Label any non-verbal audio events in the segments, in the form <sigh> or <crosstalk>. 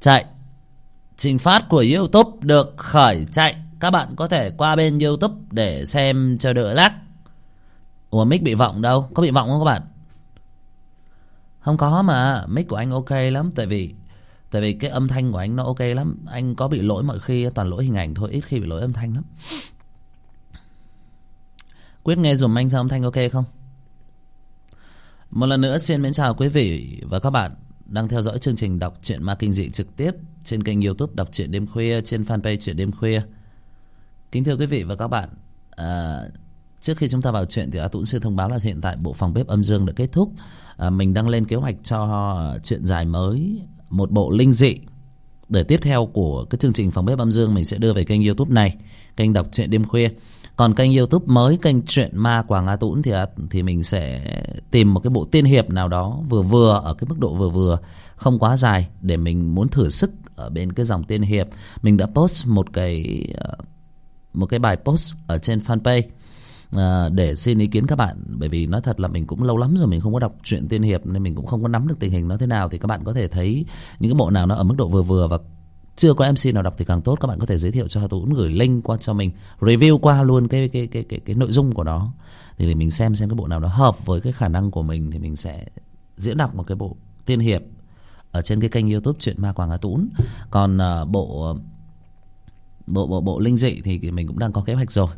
chạy. Trình phát của youtube được khởi chạy. Các bạn có thể qua bên youtube để xem cho đỡ lắc ủa, mic bị vọng đâu? Có bị vọng không các bạn? Không có mà, mic của anh ok lắm. Tại vì tại vì cái âm thanh của anh nó ok lắm. Anh có bị lỗi mọi khi, toàn lỗi hình ảnh thôi. Ít khi bị lỗi âm thanh lắm. Quyết nghe dùm anh sao âm thanh ok không? Một lần nữa xin mến chào quý vị và các bạn đang theo dõi chương trình đọc truyện ma kinh dị trực tiếp trên kênh youtube đọc truyện đêm khuya trên fanpage truyện đêm khuya. Kính thưa quý vị và các bạn à, trước khi chúng ta vào chuyện thì a tũng xin thông báo là hiện tại bộ phòng bếp âm dương đã kết thúc. À, mình đang lên kế hoạch cho chuyện dài mới một bộ linh dị. Để tiếp theo của cái chương trình phòng bếp âm dương mình sẽ đưa về kênh youtube này kênh đọc truyện đêm khuya còn kênh youtube mới kênh truyện ma quảng a tũng thì à, thì mình sẽ tìm một cái bộ tiên hiệp nào đó vừa vừa ở cái mức độ vừa vừa không quá dài để mình muốn thử sức ở bên cái dòng tiên hiệp. Mình đã post một cái à, một cái bài post ở trên fanpage à, để xin ý kiến các bạn. Bởi vì nói thật là mình cũng lâu lắm rồi mình không có đọc truyện tiên hiệp nên mình cũng không có nắm được tình hình nó thế nào. Thì các bạn có thể thấy những cái bộ nào nó ở mức độ vừa vừa và chưa có mc nào đọc thì càng tốt. Các bạn có thể giới thiệu cho tú gửi link qua cho mình review qua luôn cái cái cái cái cái nội dung của nó. Thì để mình xem xem cái bộ nào nó hợp với cái khả năng của mình thì mình sẽ diễn đọc một cái bộ tiên hiệp ở trên cái kênh youtube chuyện ma quảng hà tún còn uh, bộ ờ, bộ bộ bộ linh dị thì mình cũng đang có kế hoạch rồi.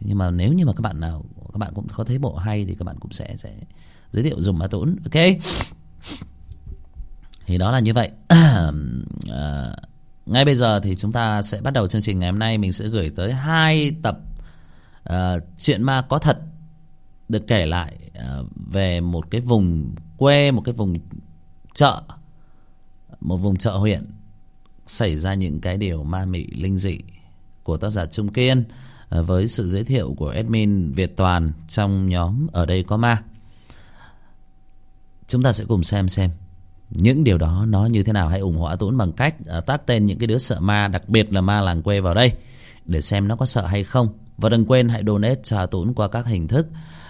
Nhưng mà nếu như mà các bạn nào các bạn cũng có thấy bộ hay thì các bạn cũng sẽ sẽ giới thiệu dùng ma tún ok? Thì đó là như vậy. À, <clears throat> ngay bây giờ thì chúng ta sẽ bắt đầu chương trình ngày hôm nay. Mình sẽ gửi tới hai tập uh, chuyện ma có thật được kể lại uh, về một cái vùng quê một cái vùng chợ một vùng chợ huyện xảy ra những cái điều ma mị linh dị của tác giả Trung Kiên uh, với sự giới thiệu của admin Việt Toàn trong nhóm ở đây có ma. Chúng ta sẽ cùng xem xem những điều đó nó như thế nào hãy ủng hộ A Tuấn bằng cách à, tác tên những cái đứa sợ ma, đặc biệt là ma làng quê vào đây, để xem nó có sợ hay không. Và đừng quên hãy donate cho A Tuấn qua các hình thức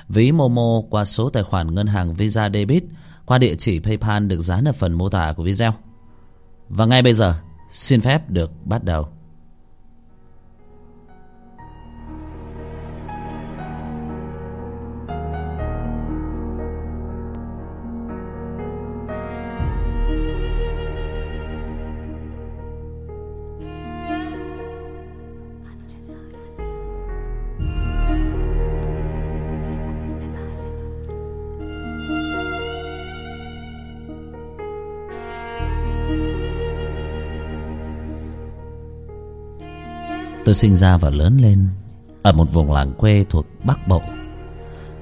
ví Momo, qua số tài khoản ngân hàng Visa Debit, qua địa chỉ PayPal được dán ở phần mô tả của video. Và ngay bây giờ, xin phép được bắt đầu. Tôi sinh ra và lớn lên Ở một vùng làng quê thuộc Bắc Bộ.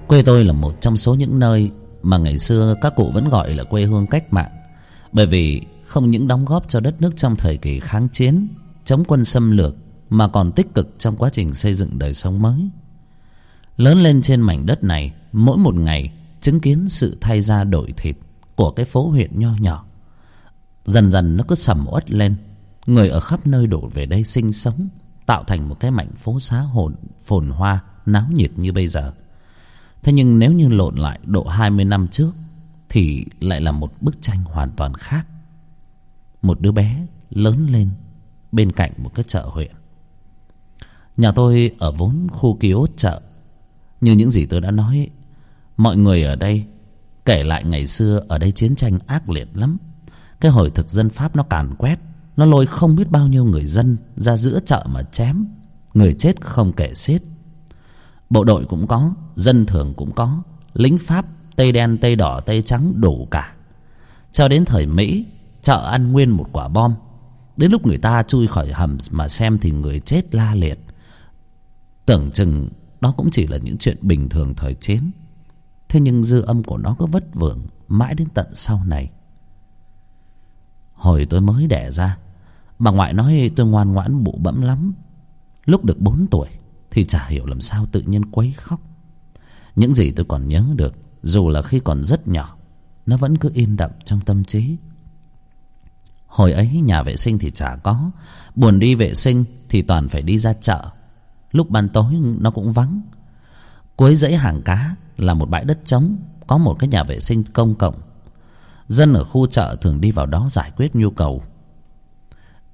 Quê tôi là một trong số những nơi Mà ngày xưa các cụ vẫn gọi là quê hương cách mạng, Bởi vì không những đóng góp cho đất nước trong thời kỳ kháng chiến, Chống quân xâm lược, Mà còn tích cực trong quá trình xây dựng đời sống mới. Lớn lên trên mảnh đất này, Mỗi một ngày chứng kiến sự thay ra đổi thịt Của cái phố huyện nho nhỏ. Dần dần nó cứ sầm uất lên, Người ở khắp nơi đổ về đây sinh sống tạo thành một cái mảnh phố xá hồn, phồn hoa náo nhiệt như bây giờ. Thế nhưng nếu như lộn lại độ hai mươi năm trước, thì lại là một bức tranh hoàn toàn khác. Một đứa bé lớn lên bên cạnh một cái chợ huyện. Nhà tôi ở vốn khu ký ốt chợ. Như những gì tôi đã nói, mọi người ở đây kể lại ngày xưa ở đây chiến tranh ác liệt lắm. Cái hồi thực dân pháp nó càn quét nó lôi không biết bao nhiêu người dân ra giữa chợ mà chém. Người chết không kể xiết. Bộ đội cũng có, dân thường cũng có. Lính pháp, tây đen, tây đỏ, tây trắng đủ cả. Cho đến thời mỹ, chợ ăn nguyên một quả bom. Đến lúc người ta chui khỏi hầm mà xem thì người chết la liệt. Tưởng chừng đó cũng chỉ là những chuyện bình thường thời chiến. Thế nhưng dư âm của nó cứ vất vưởng mãi đến tận sau này. Hồi tôi mới đẻ ra bà ngoại nói, tôi ngoan ngoãn bụ bẫm lắm. Lúc được bốn tuổi thì chả hiểu làm sao tự nhiên quấy khóc. Những gì tôi còn nhớ được, dù là khi còn rất nhỏ, nó vẫn cứ in đậm trong tâm trí. Hồi ấy nhà vệ sinh thì chả có, buồn đi vệ sinh thì toàn phải đi ra chợ. Lúc ban tối nó cũng vắng. Cuối dãy hàng cá là một bãi đất trống, có một cái nhà vệ sinh công cộng. Dân ở khu chợ thường đi vào đó giải quyết nhu cầu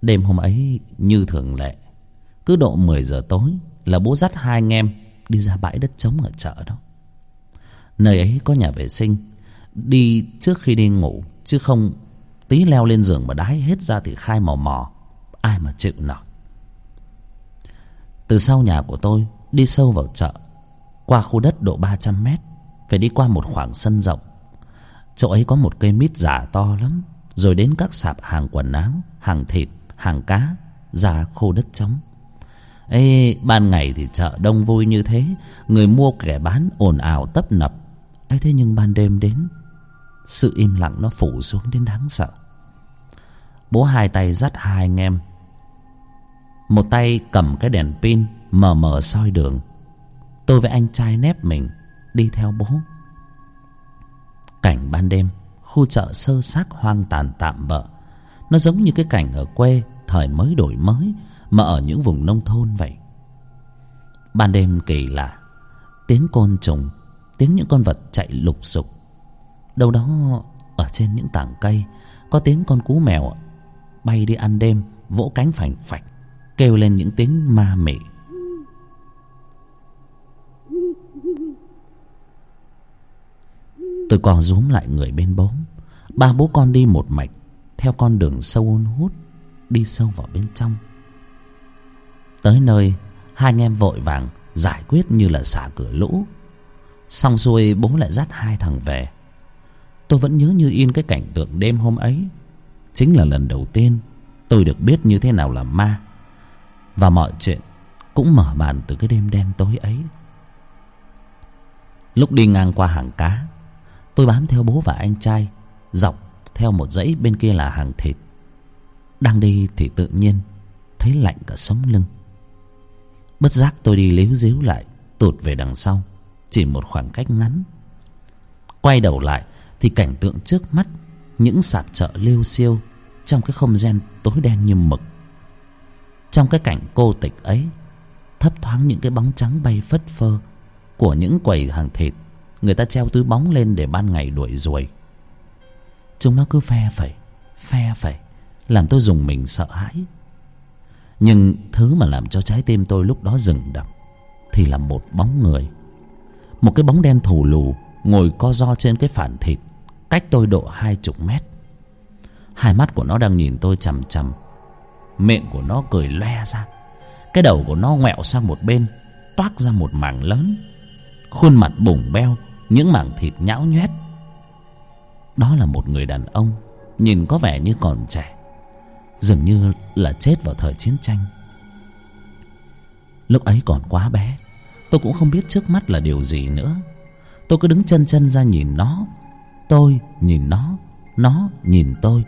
đêm hôm ấy, như thường lệ, cứ độ mười giờ tối là bố dắt hai anh em đi ra bãi đất trống ở chợ đó. Nơi ấy có nhà vệ sinh, đi trước khi đi ngủ, chứ không tí leo lên giường mà đái hết ra thì khai mò mò, ai mà chịu nổi. Từ sau nhà của tôi đi sâu vào chợ, qua khu đất độ ba trăm mét, phải đi qua một khoảng sân rộng. Chỗ ấy có một cây mít giả to lắm, rồi đến các sạp hàng quần áo, hàng thịt hàng cá ra khô đất trống. Ê, ban ngày thì chợ đông vui như thế, người mua kẻ bán ồn ào tấp nập. Ấy thế nhưng ban đêm đến, sự im lặng nó phủ xuống đến đáng sợ. Bố hai tay dắt hai anh em. Một tay cầm cái đèn pin mờ mờ soi đường. Tôi với anh trai nép mình đi theo bố. Cảnh ban đêm, khu chợ sơ xác hoang tàn tạm bợ nó giống như cái cảnh ở quê, thời mới đổi mới, mà ở những vùng nông thôn vậy. Ban đêm kỳ lạ, tiếng côn trùng, tiếng những con vật chạy lục sục. Đâu đó, ở trên những tảng cây, có tiếng con cú mèo bay đi ăn đêm, vỗ cánh phành phạch, kêu lên những tiếng ma mị. Tôi co rúm lại người bên bố ba bố con đi một mạch theo con đường sâu hun hút, đi sâu vào bên trong. Tới nơi, hai anh em vội vàng giải quyết như là xả cửa lũ. Xong xuôi, bố lại dắt hai thằng về. Tôi vẫn nhớ như in cái cảnh tượng đêm hôm ấy. Chính là lần đầu tiên tôi được biết như thế nào là ma. Và mọi chuyện cũng mở màn từ cái đêm đen tối ấy. Lúc đi ngang qua hàng cá, tôi bám theo bố và anh trai, dọc theo một dãy bên kia là hàng thịt. Đang đi thì tự nhiên thấy lạnh cả sống lưng. Bất giác tôi đi líu díu lại, tụt về đằng sau, chỉ một khoảng cách ngắn. Quay đầu lại thì cảnh tượng trước mắt, những sạp chợ liêu xiêu trong cái không gian tối đen như mực. Trong cái cảnh cô tịch ấy, thấp thoáng những cái bóng trắng bay phất phơ của những quầy hàng thịt, người ta treo túi bóng lên để ban ngày đuổi ruồi chúng nó cứ phe phẩy phe phẩy, làm tôi dùng mình sợ hãi. Nhưng thứ mà làm cho trái tim tôi lúc đó dừng đập thì là một bóng người. Một cái bóng đen thù lù ngồi co ro trên cái phản thịt cách tôi độ hai chục mét. Hai mắt của nó đang nhìn tôi chằm chằm. Miệng của nó cười loe ra. Cái đầu của nó ngoẹo sang một bên, toác ra một mảng lớn. Khuôn mặt bùng beo, những mảng thịt nhão nhoét đó là một người đàn ông, nhìn có vẻ như còn trẻ, dường như là chết vào thời chiến tranh. Lúc ấy còn quá bé, tôi cũng không biết trước mắt là điều gì nữa. Tôi cứ đứng chân chân ra nhìn nó, tôi nhìn nó nó nhìn tôi.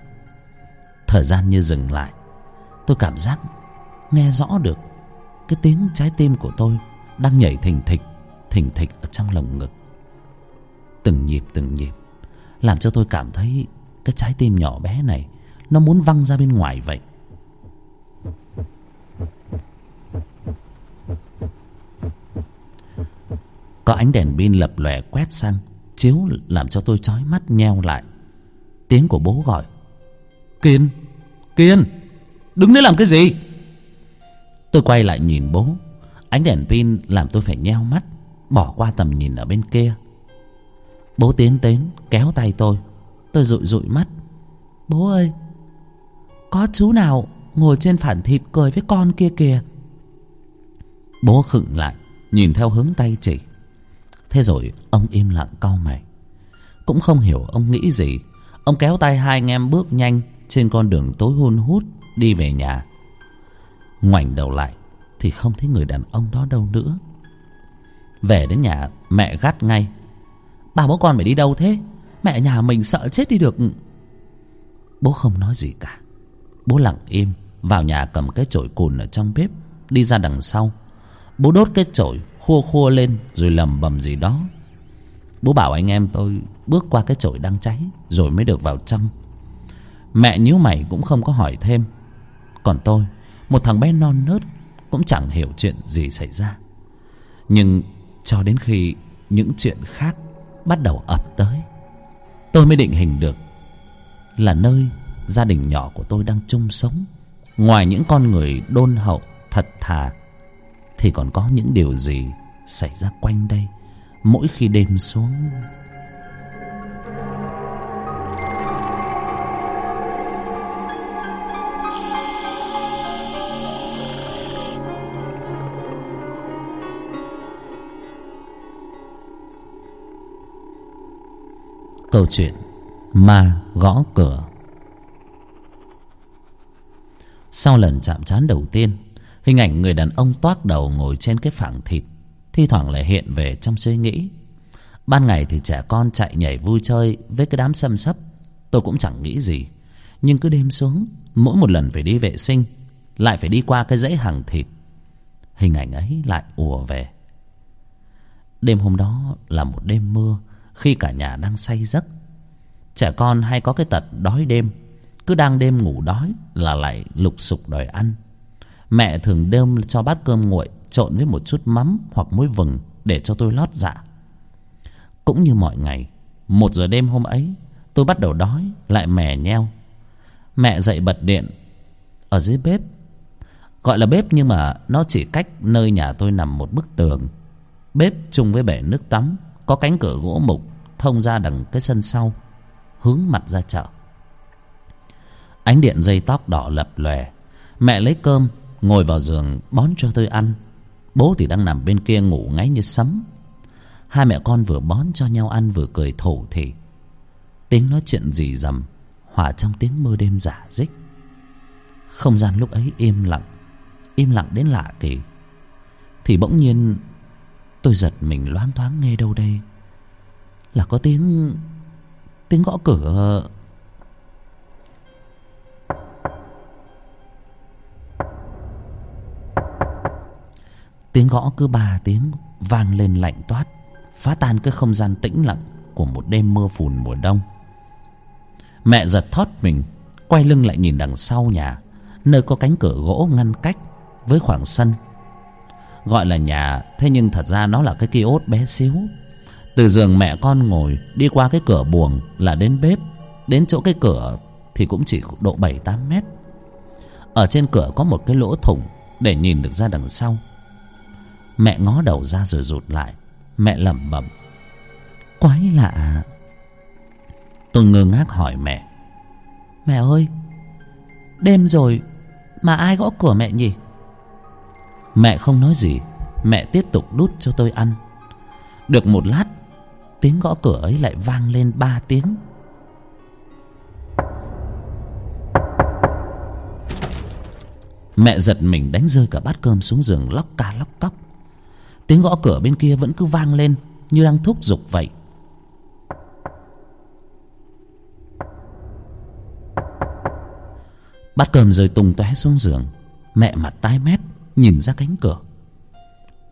Thời gian như dừng lại, tôi cảm giác nghe rõ được cái tiếng trái tim của tôi đang nhảy thình thịch thình thịch ở trong lồng ngực. Từng nhịp từng nhịp làm cho tôi cảm thấy cái trái tim nhỏ bé này nó muốn văng ra bên ngoài vậy. Có ánh đèn pin lập lòe quét sang chiếu làm cho tôi chói mắt nheo lại. Tiếng của bố gọi. Kiên kiên đứng đấy làm cái gì? Tôi quay lại nhìn bố. Ánh đèn pin làm tôi phải nheo mắt bỏ qua tầm nhìn ở bên kia bố tiến đến, kéo tay tôi. Tôi dụi dụi mắt. Bố ơi, có chú nào ngồi trên phản thịt cười với con kia kìa? Bố khựng lại, nhìn theo hướng tay chỉ thế rồi ông im lặng cau mày. Cũng không hiểu ông nghĩ gì. Ông kéo tay hai anh em bước nhanh trên con đường tối hun hút đi về nhà. Ngoảnh đầu lại thì không thấy người đàn ông đó đâu nữa. Về đến nhà, mẹ gắt ngay bà bố con phải đi đâu thế? Mẹ nhà mình sợ chết đi được. Bố không nói gì cả. Bố lặng im, vào nhà cầm cái chổi cùn ở trong bếp, đi ra đằng sau. Bố đốt cái chổi, khua khua lên, rồi lầm bầm gì đó. Bố bảo anh em tôi bước qua cái chổi đang cháy, rồi mới được vào trong. Mẹ nhíu mày cũng không có hỏi thêm. Còn tôi, một thằng bé non nớt cũng chẳng hiểu chuyện gì xảy ra. Nhưng cho đến khi những chuyện khác bắt đầu ập tới. Tôi mới định hình được là nơi gia đình nhỏ của tôi đang chung sống. Ngoài những con người đôn hậu, thật thà, thì còn có những điều gì xảy ra quanh đây mỗi khi đêm xuống? Câu chuyện ma gõ cửa. Sau lần chạm trán đầu tiên, hình ảnh người đàn ông toác đầu ngồi trên cái phẳng thịt, thi thoảng lại hiện về trong suy nghĩ. Ban ngày thì trẻ con chạy nhảy vui chơi với cái đám xâm xấp tôi cũng chẳng nghĩ gì. Nhưng cứ đêm xuống, mỗi một lần phải đi vệ sinh, lại phải đi qua cái dãy hàng thịt. Hình ảnh ấy lại ùa về. Đêm hôm đó là một đêm mưa khi cả nhà đang say giấc. Trẻ con hay có cái tật đói đêm, cứ đang đêm ngủ đói là lại lục sục đòi ăn. Mẹ thường đêm cho bát cơm nguội trộn với một chút mắm hoặc muối vừng để cho tôi lót dạ. Cũng như mọi ngày, một giờ đêm hôm ấy, tôi bắt đầu đói, lại mè nheo. Mẹ dậy bật điện ở dưới bếp. Gọi là bếp nhưng mà nó chỉ cách nơi nhà tôi nằm một bức tường. Bếp chung với bể nước tắm, có cánh cửa gỗ mục thông ra đằng cái sân sau, hướng mặt ra chợ. Ánh điện dây tóc đỏ lập lòe. Mẹ lấy cơm, ngồi vào giường bón cho tôi ăn. Bố thì đang nằm bên kia ngủ ngáy như sấm. Hai mẹ con vừa bón cho nhau ăn vừa cười thổ thì tiếng nói chuyện rì rầm, hòa trong tiếng mưa đêm giả dích. Không gian lúc ấy im lặng im lặng đến lạ kỳ. Thì bỗng nhiên, tôi giật mình loáng thoáng nghe đâu đây là có tiếng tiếng gõ cửa. Tiếng gõ cứ ba tiếng, vang lên lạnh toát, phá tan cái không gian tĩnh lặng của một đêm mưa phùn mùa đông. Mẹ giật thót mình, quay lưng lại nhìn đằng sau nhà, nơi có cánh cửa gỗ ngăn cách với khoảng sân. Gọi là nhà, thế nhưng thật ra nó là cái kiosk bé xíu từ giường mẹ con ngồi, đi qua cái cửa buồng là đến bếp. Đến chỗ cái cửa thì cũng chỉ độ bảy, tám mét. Ở trên cửa có một cái lỗ thủng để nhìn được ra đằng sau. Mẹ ngó đầu ra rồi rụt lại. Mẹ lẩm bẩm, quái lạ. Tôi ngơ ngác hỏi mẹ mẹ ơi, đêm rồi mà ai gõ cửa mẹ nhỉ? Mẹ không nói gì. Mẹ tiếp tục đút cho tôi ăn. Được một lát tiếng gõ cửa ấy lại vang lên ba tiếng. Mẹ giật mình đánh rơi cả bát cơm xuống giường lóc ca lóc cóc. Tiếng gõ cửa bên kia vẫn cứ vang lên, như đang thúc giục vậy. Bát cơm rơi tung tóe xuống giường, mẹ mặt tái mét, nhìn ra cánh cửa.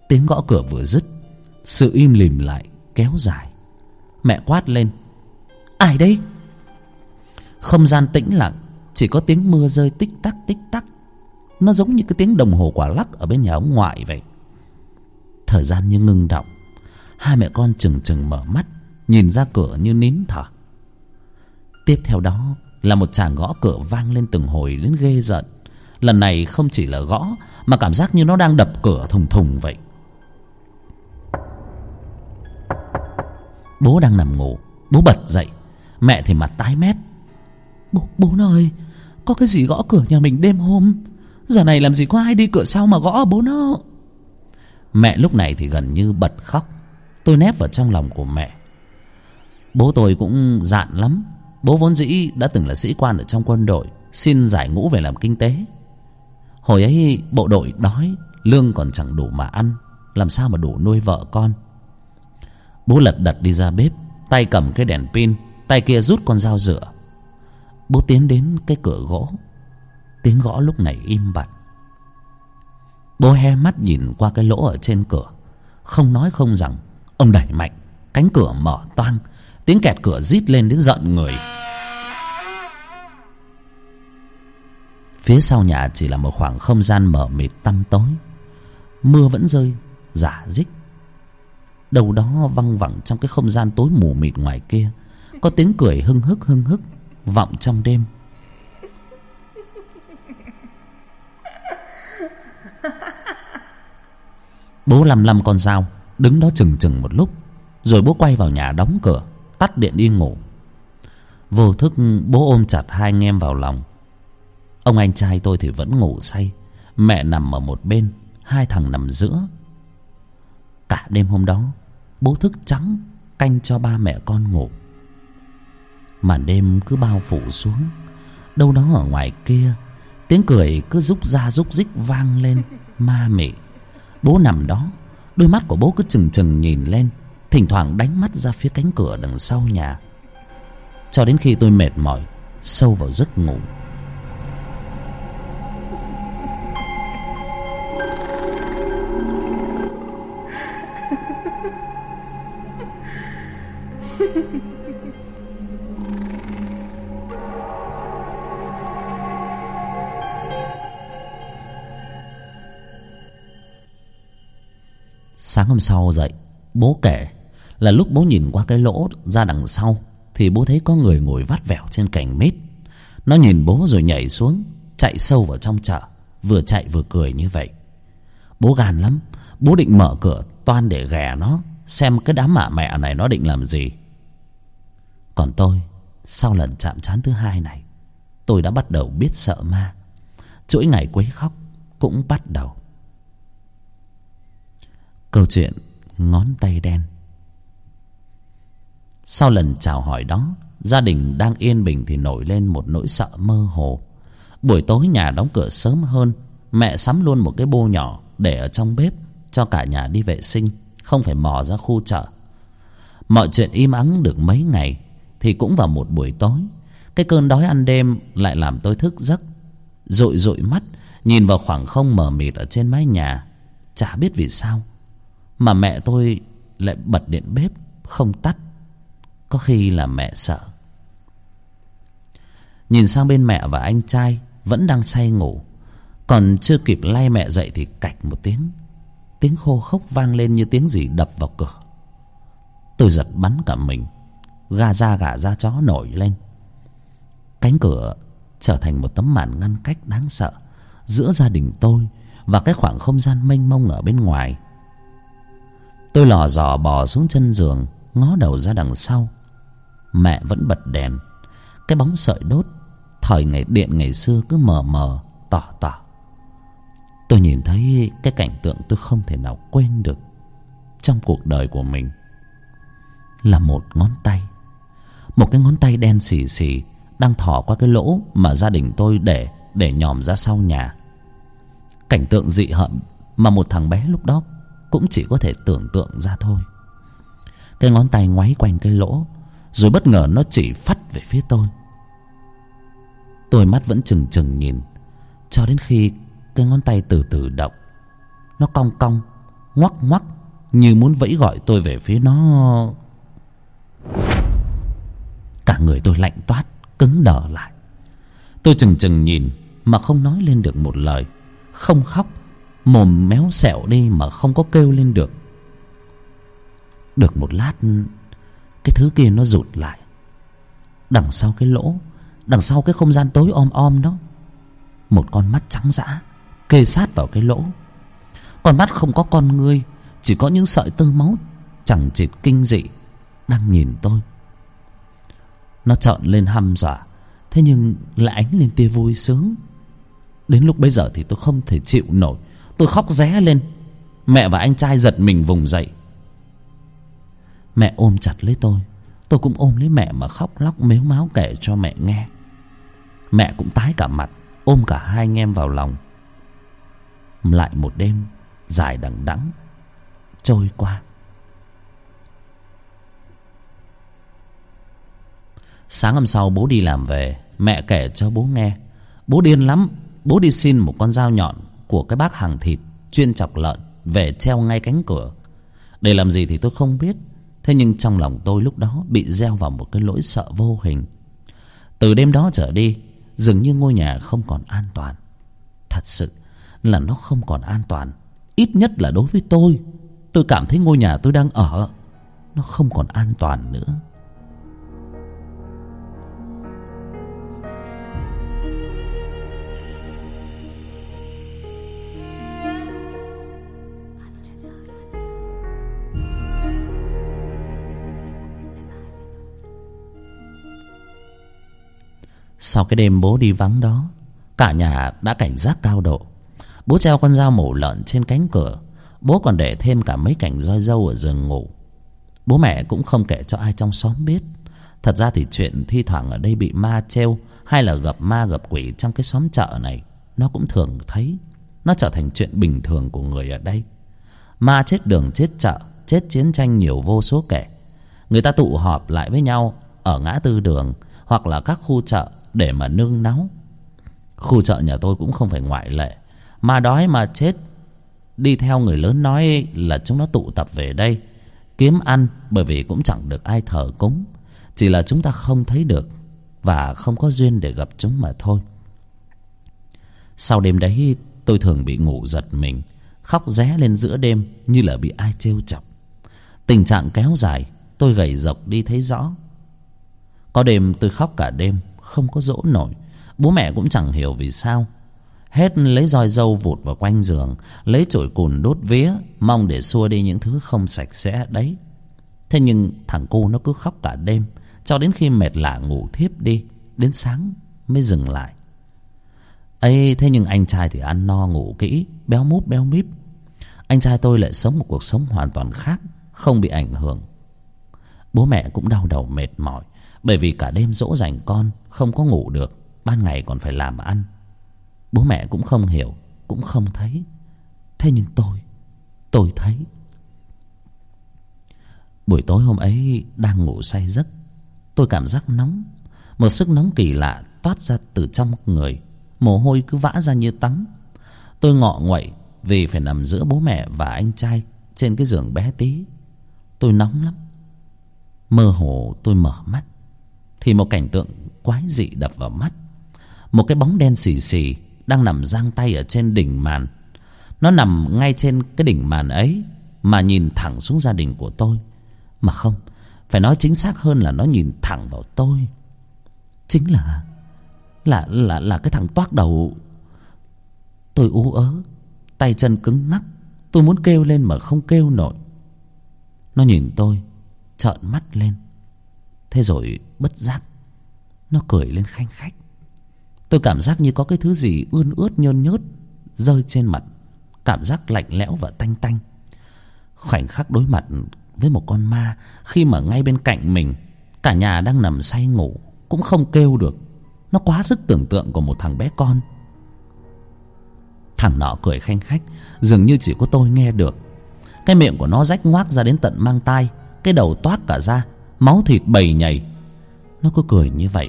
Tiếng gõ cửa vừa dứt, sự im lìm lại kéo dài mẹ quát lên. Ai đây? Không gian tĩnh lặng, chỉ có tiếng mưa rơi tích tắc tích tắc. Nó giống như cái tiếng đồng hồ quả lắc ở bên nhà ông ngoại vậy. Thời gian như ngưng động, hai mẹ con chừng chừng mở mắt, nhìn ra cửa như nín thở. Tiếp theo đó là một chàng gõ cửa vang lên từng hồi đến ghê giận lần này không chỉ là gõ, mà cảm giác như nó đang đập cửa thùng thùng vậy. Bố đang nằm ngủ. Bố bật dậy. Mẹ thì mặt tái mét. Bố bố ơi, có cái gì gõ cửa nhà mình đêm hôm? Giờ này làm gì có ai đi cửa sau mà gõ, bố nó? Mẹ lúc này thì gần như bật khóc. Tôi nép vào trong lòng của mẹ. Bố tôi cũng dạn lắm. Bố vốn dĩ đã từng là sĩ quan ở trong quân đội, xin giải ngũ về làm kinh tế. Hồi ấy bộ đội đói, lương còn chẳng đủ mà ăn. Làm sao mà đủ nuôi vợ con? Bố lật đật đi ra bếp, tay cầm cái đèn pin, tay kia rút con dao rửa bố tiến đến cái cửa gỗ tiếng gõ lúc này im bặt. Bố he mắt nhìn qua cái lỗ ở trên cửa. Không nói không rằng, ông đẩy mạnh, cánh cửa mở toang, tiếng kẹt cửa rít lên đến giận người. Phía sau nhà chỉ là một khoảng không gian mở mịt tăm tối. Mưa vẫn rơi, giả dích đâu đó văng vẳng trong cái không gian tối mù mịt ngoài kia. Có tiếng cười hưng hức hưng hức, vọng trong đêm. Bố lăm lăm con dao đứng đó chừng chừng một lúc, rồi bố quay vào nhà đóng cửa, tắt điện đi ngủ. Vô thức bố ôm chặt hai anh em vào lòng. Ông anh trai tôi thì vẫn ngủ say, mẹ nằm ở một bên, hai thằng nằm giữa. Cả đêm hôm đó bố thức trắng canh cho ba mẹ con ngủ. Màn đêm cứ bao phủ xuống, đâu đó ở ngoài kia, tiếng cười cứ rúc ra rúc rích vang lên, ma mị. Bố nằm đó, đôi mắt của bố cứ chừng chừng nhìn lên, thỉnh thoảng đánh mắt ra phía cánh cửa đằng sau nhà. Cho đến khi tôi mệt mỏi, sâu vào giấc ngủ. <laughs> sáng hôm sau dậy, bố kể là lúc bố nhìn qua cái lỗ ra đằng sau thì bố thấy có người ngồi vắt vẻo trên cành mít. Nó nhìn bố rồi nhảy xuống, chạy sâu vào trong chợ, vừa chạy vừa cười như vậy. Bố gan lắm, bố định mở cửa toan để ghè nó, xem cái đám mạ mẹ này nó định làm gì còn tôi, sau lần chạm trán thứ hai này, tôi đã bắt đầu biết sợ ma. Chuỗi ngày quấy khóc cũng bắt đầu. Câu chuyện ngón tay đen. Sau lần chào hỏi đó, gia đình đang yên bình thì nổi lên một nỗi sợ mơ hồ. Buổi tối nhà đóng cửa sớm hơn, mẹ sắm luôn một cái bô nhỏ để ở trong bếp cho cả nhà đi vệ sinh, không phải mò ra khu chợ. Mọi chuyện im ắng được mấy ngày thì cũng vào một buổi tối. Cái cơn đói ăn đêm lại làm tôi thức giấc dội dội mắt, nhìn vào khoảng không mờ mịt ở trên mái nhà. Chả biết vì sao mà mẹ tôi lại bật điện bếp, không tắt. Có khi là mẹ sợ. Nhìn sang bên mẹ và anh trai vẫn đang say ngủ. Còn chưa kịp lay mẹ dậy thì cạch một tiếng. Tiếng khô khốc vang lên như tiếng gì đập vào cửa. Tôi giật bắn cả mình gà da gà da chó nổi lên. Cánh cửa trở thành một tấm màn ngăn cách đáng sợ giữa gia đình tôi và cái khoảng không gian mênh mông ở bên ngoài. Tôi lò dò bò xuống chân giường, ngó đầu ra đằng sau. Mẹ vẫn bật đèn. Cái bóng sợi đốt, thời ngày điện ngày xưa cứ mờ mờ, tỏ tỏ. Tôi nhìn thấy cái cảnh tượng tôi không thể nào quên được trong cuộc đời của mình. Là một ngón tay một cái ngón tay đen xì xì đang thò qua cái lỗ mà gia đình tôi để để nhòm ra sau nhà. Cảnh tượng dị hợm mà một thằng bé lúc đó cũng chỉ có thể tưởng tượng ra thôi. Cái ngón tay ngoáy quanh cái lỗ, rồi bất ngờ nó chỉ phắt về phía tôi. Tôi mắt vẫn trừng trừng nhìn, cho đến khi cái ngón tay từ từ động nó cong cong, ngoắc ngoắc như muốn vẫy gọi tôi về phía nó cả người tôi lạnh toát, cứng đờ lại. Tôi chừng chừng nhìn, mà không nói lên được một lời. Không khóc, mồm méo xẹo đi mà không có kêu lên được. Được một lát, cái thứ kia nó rụt lại. Đằng sau cái lỗ, đằng sau cái không gian tối om om đó, một con mắt trắng dã kê sát vào cái lỗ. Con mắt không có con ngươi, chỉ có những sợi tơ máu chẳng chịt kinh dị đang nhìn tôi nó trợn lên hăm dọa. Thế nhưng lại ánh lên tia vui sướng. Đến lúc bây giờ thì tôi không thể chịu nổi. Tôi khóc ré lên. Mẹ và anh trai giật mình vùng dậy. Mẹ ôm chặt lấy tôi. Tôi cũng ôm lấy mẹ mà khóc lóc mếu máo kể cho mẹ nghe. Mẹ cũng tái cả mặt, ôm cả hai anh em vào lòng. Lại một đêm, dài đằng đẵng, trôi qua. Sáng hôm sau bố đi làm về, mẹ kể cho bố nghe. Bố điên lắm, bố đi xin một con dao nhọn của cái bác hàng thịt chuyên chọc lợn về treo ngay cánh cửa. Để làm gì thì tôi không biết, thế nhưng trong lòng tôi lúc đó bị gieo vào một cái lỗi sợ vô hình. Từ đêm đó trở đi, dường như ngôi nhà không còn an toàn. Thật sự là nó không còn an toàn, ít nhất là đối với tôi. Tôi cảm thấy ngôi nhà tôi đang ở, nó không còn an toàn nữa. Sau cái đêm bố đi vắng đó, cả nhà đã cảnh giác cao độ. Bố treo con dao mổ lợn trên cánh cửa. Bố còn để thêm cả mấy cảnh roi dâu ở giường ngủ. Bố mẹ cũng không kể cho ai trong xóm biết. Thật ra thì chuyện thi thoảng ở đây bị ma treo hay là gặp ma gặp quỷ trong cái xóm chợ này, nó cũng thường thấy. Nó trở thành chuyện bình thường của người ở đây. Ma chết đường, chết chợ, chết chiến tranh nhiều vô số kể người ta tụ họp lại với nhau ở ngã tư đường hoặc là các khu chợ để mà nương náu. Khu chợ nhà tôi cũng không phải ngoại lệ. Mà đói mà chết. Đi theo người lớn nói là chúng nó tụ tập về đây, kiếm ăn bởi vì cũng chẳng được ai thờ cúng. Chỉ là chúng ta không thấy được và không có duyên để gặp chúng mà thôi. Sau đêm đấy, tôi thường bị ngủ giật mình, khóc ré lên giữa đêm như là bị ai trêu chọc. Tình trạng kéo dài, tôi gầy rộc đi thấy rõ. Có đêm tôi khóc cả đêm không có dỗ nổi. Bố mẹ cũng chẳng hiểu vì sao. Hết lấy roi dâu vụt vào quanh giường, lấy chổi cùn đốt vía, mong để xua đi những thứ không sạch sẽ đấy. Thế nhưng thằng cô nó cứ khóc cả đêm, cho đến khi mệt lạ ngủ thiếp đi, đến sáng mới dừng lại. Ấy thế nhưng anh trai thì ăn no ngủ kỹ, béo múp, béo míp. Anh trai tôi lại sống một cuộc sống hoàn toàn khác, không bị ảnh hưởng. Bố mẹ cũng đau đầu mệt mỏi bởi vì cả đêm dỗ dành con, không có ngủ được, ban ngày còn phải làm ăn. Bố mẹ cũng không hiểu, cũng không thấy. Thế nhưng tôi tôi thấy. Buổi tối hôm ấy đang ngủ say giấc, tôi cảm giác nóng. Một sức nóng kỳ lạ toát ra từ trong người. Mồ hôi cứ vã ra như tắm. Tôi ngọ nguậy vì phải nằm giữa bố mẹ và anh trai trên cái giường bé tí. Tôi nóng lắm. Mơ hồ tôi mở mắt thì một cảnh tượng quái dị đập vào mắt. Một cái bóng đen xì xì đang nằm giang tay ở trên đỉnh màn. Nó nằm ngay trên cái đỉnh màn ấy mà nhìn thẳng xuống gia đình của tôi. Mà không, phải nói chính xác hơn là nó nhìn thẳng vào tôi. Chính là là là là cái thằng toác đầu. Tôi ú ớ, tay chân cứng ngắc, tôi muốn kêu lên mà không kêu nổi. Nó nhìn tôi, trợn mắt lên thế rồi bất giác, nó cười lên khanh khách. Tôi cảm giác như có cái thứ gì ươn ướt, nhơn nhớt, rơi trên mặt. Cảm giác lạnh lẽo và tanh tanh. Khoảnh khắc đối mặt với một con ma, khi mà ngay bên cạnh mình, cả nhà đang nằm say ngủ, cũng không kêu được. Nó quá sức tưởng tượng của một thằng bé con. Thằng nọ cười khanh khách, dường như chỉ có tôi nghe được. Cái miệng của nó rách ngoác ra đến tận mang tai, cái đầu toát cả ra máu thịt bầy nhầy. Nó cứ cười như vậy.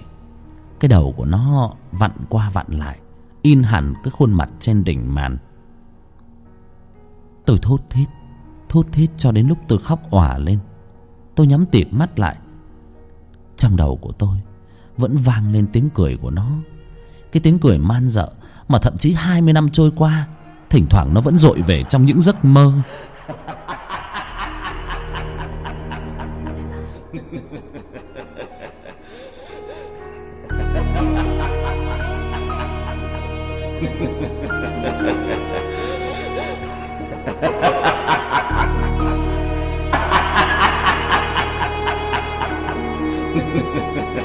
Cái đầu của nó vặn qua vặn lại, in hẳn cái khuôn mặt trên đỉnh màn. Tôi thốt thít thốt thít cho đến lúc tôi khóc òa lên. Tôi nhắm tịt mắt lại. Trong đầu của tôi vẫn vang lên tiếng cười của nó. Cái tiếng cười man dợ mà thậm chí hai mươi năm trôi qua, thỉnh thoảng nó vẫn dội về trong những giấc mơ. Ha ha ha ha ha!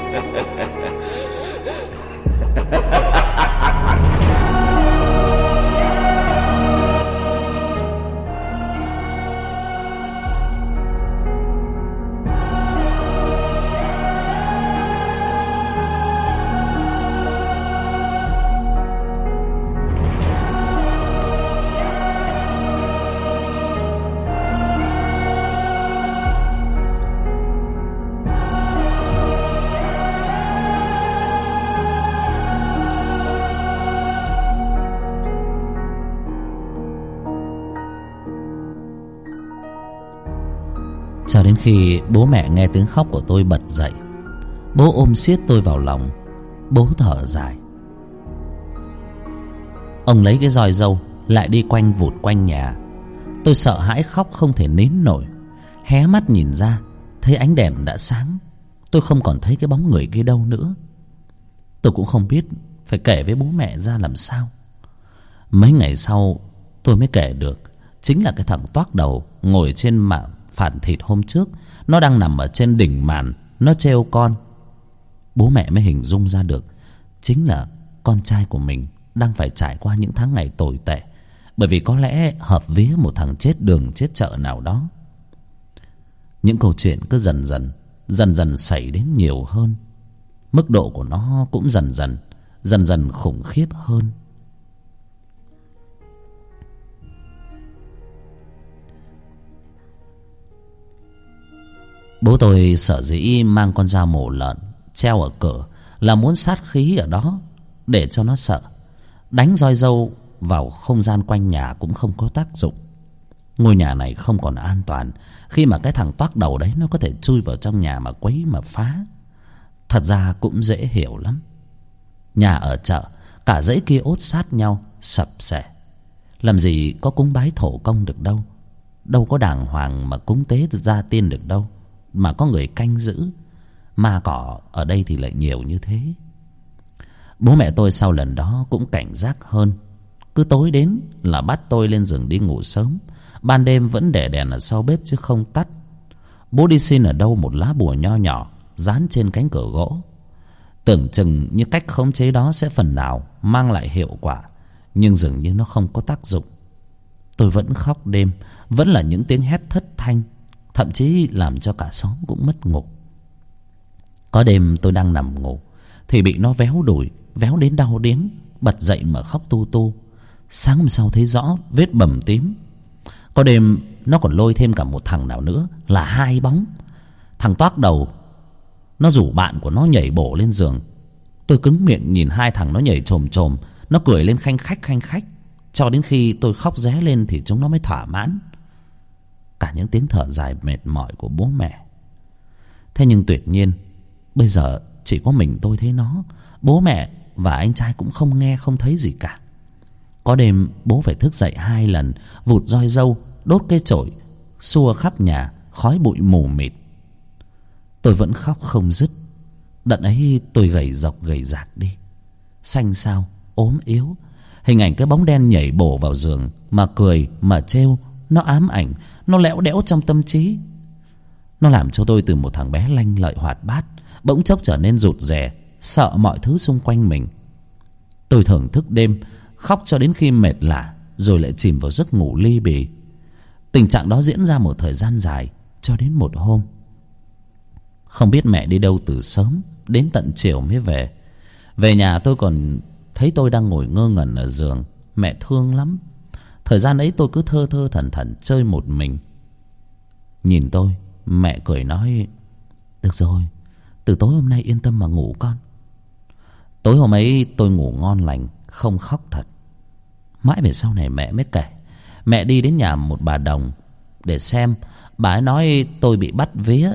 Đến khi bố mẹ nghe tiếng khóc của tôi bật dậy, bố ôm siết tôi vào lòng, bố thở dài. Ông lấy cái roi dâu lại đi quanh vụt quanh nhà. Tôi sợ hãi khóc không thể nín nổi, hé mắt nhìn ra, thấy ánh đèn đã sáng. Tôi không còn thấy cái bóng người kia đâu nữa. Tôi cũng không biết phải kể với bố mẹ ra làm sao. Mấy ngày sau, tôi mới kể được, chính là cái thằng toác đầu ngồi trên mạng phản thịt hôm trước. Nó đang nằm ở trên đỉnh màn. Nó trêu con. Bố mẹ mới hình dung ra được, chính là con trai của mình đang phải trải qua những tháng ngày tồi tệ, bởi vì có lẽ hợp vía một thằng chết đường, chết chợ nào đó. Những câu chuyện cứ dần dần dần dần xảy đến nhiều hơn. Mức độ của nó cũng dần dần dần dần khủng khiếp hơn. Bố tôi sợ dĩ mang con dao mổ lợn, treo ở cửa, là muốn sát khí ở đó, để cho nó sợ. Đánh roi dâu vào không gian quanh nhà cũng không có tác dụng. Ngôi nhà này không còn an toàn, khi mà cái thằng toác đầu đấy nó có thể chui vào trong nhà mà quấy mà phá. Thật ra cũng dễ hiểu lắm. Nhà ở chợ, cả dãy kia ốt sát nhau, sập sẻ. Làm gì có cúng bái thổ công được đâu. Đâu có đàng hoàng mà cúng tế ra tiên được đâu mà có người canh giữ, ma cỏ ở đây thì lại nhiều như thế. Bố mẹ tôi sau lần đó cũng cảnh giác hơn. Cứ tối đến là bắt tôi lên giường đi ngủ sớm. Ban đêm vẫn để đèn ở sau bếp chứ không tắt. Bố đi xin ở đâu một lá bùa nho nhỏ dán trên cánh cửa gỗ. Tưởng chừng như cách khống chế đó sẽ phần nào mang lại hiệu quả, nhưng dường như nó không có tác dụng. Tôi vẫn khóc đêm, vẫn là những tiếng hét thất thanh thậm chí làm cho cả xóm cũng mất ngủ. Có đêm tôi đang nằm ngủ, thì bị nó véo đuổi véo đến đau điếng, bật dậy mà khóc tu tu. Sáng hôm sau thấy rõ, vết bầm tím. Có đêm nó còn lôi thêm cả một thằng nào nữa là hai bóng. Thằng toác đầu, nó rủ bạn của nó nhảy bổ lên giường. Tôi cứng miệng nhìn hai thằng nó nhảy chồm chồm, nó cười lên khanh khách khanh khách. Cho đến khi tôi khóc ré lên thì chúng nó mới thỏa mãn cả những tiếng thở dài mệt mỏi của bố mẹ. Thế nhưng tuyệt nhiên, bây giờ chỉ có mình tôi thấy nó, bố mẹ và anh trai cũng không nghe, không thấy gì cả. Có đêm bố phải thức dậy hai lần, vụt roi dâu đốt cây chổi, xua khắp nhà, khói bụi mù mịt. Tôi vẫn khóc không dứt. Đợt ấy tôi gầy dọc gầy rạc đi. Xanh xao ốm yếu. Hình ảnh cái bóng đen nhảy bổ vào giường, mà cười, mà trêu nó ám ảnh, nó lẽo đẽo trong tâm trí. Nó làm cho tôi từ một thằng bé lanh lợi hoạt bát, bỗng chốc trở nên rụt rè, sợ mọi thứ xung quanh mình. Tôi thưởng thức đêm, khóc cho đến khi mệt lả, rồi lại chìm vào giấc ngủ ly bì. Tình trạng đó diễn ra một thời gian dài, cho đến một hôm. Không biết mẹ đi đâu từ sớm, đến tận chiều mới về. Về nhà tôi còn thấy tôi đang ngồi ngơ ngẩn ở giường, mẹ thương lắm thời gian ấy tôi cứ thơ thơ thần thần chơi một mình. Nhìn tôi, mẹ cười nói, được rồi, từ tối hôm nay yên tâm mà ngủ con. Tối hôm ấy tôi ngủ ngon lành, không khóc thật. Mãi về sau này mẹ mới kể, mẹ đi đến nhà một bà đồng để xem. Bà ấy nói, tôi bị bắt vía,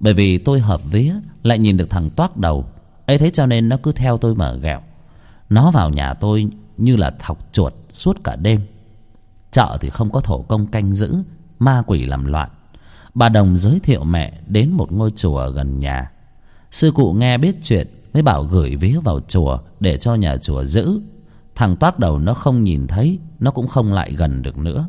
bởi vì tôi hợp vía, lại nhìn được thằng toác đầu. Ấy thế cho nên nó cứ theo tôi mà ghẹo. Nó vào nhà tôi như là thọc chuột suốt cả đêm chợ thì không có thổ công canh giữ, ma quỷ làm loạn. Bà đồng giới thiệu mẹ đến một ngôi chùa gần nhà. Sư cụ nghe biết chuyện mới bảo gửi vía vào chùa để cho nhà chùa giữ. Thằng toát đầu nó không nhìn thấy, nó cũng không lại gần được nữa.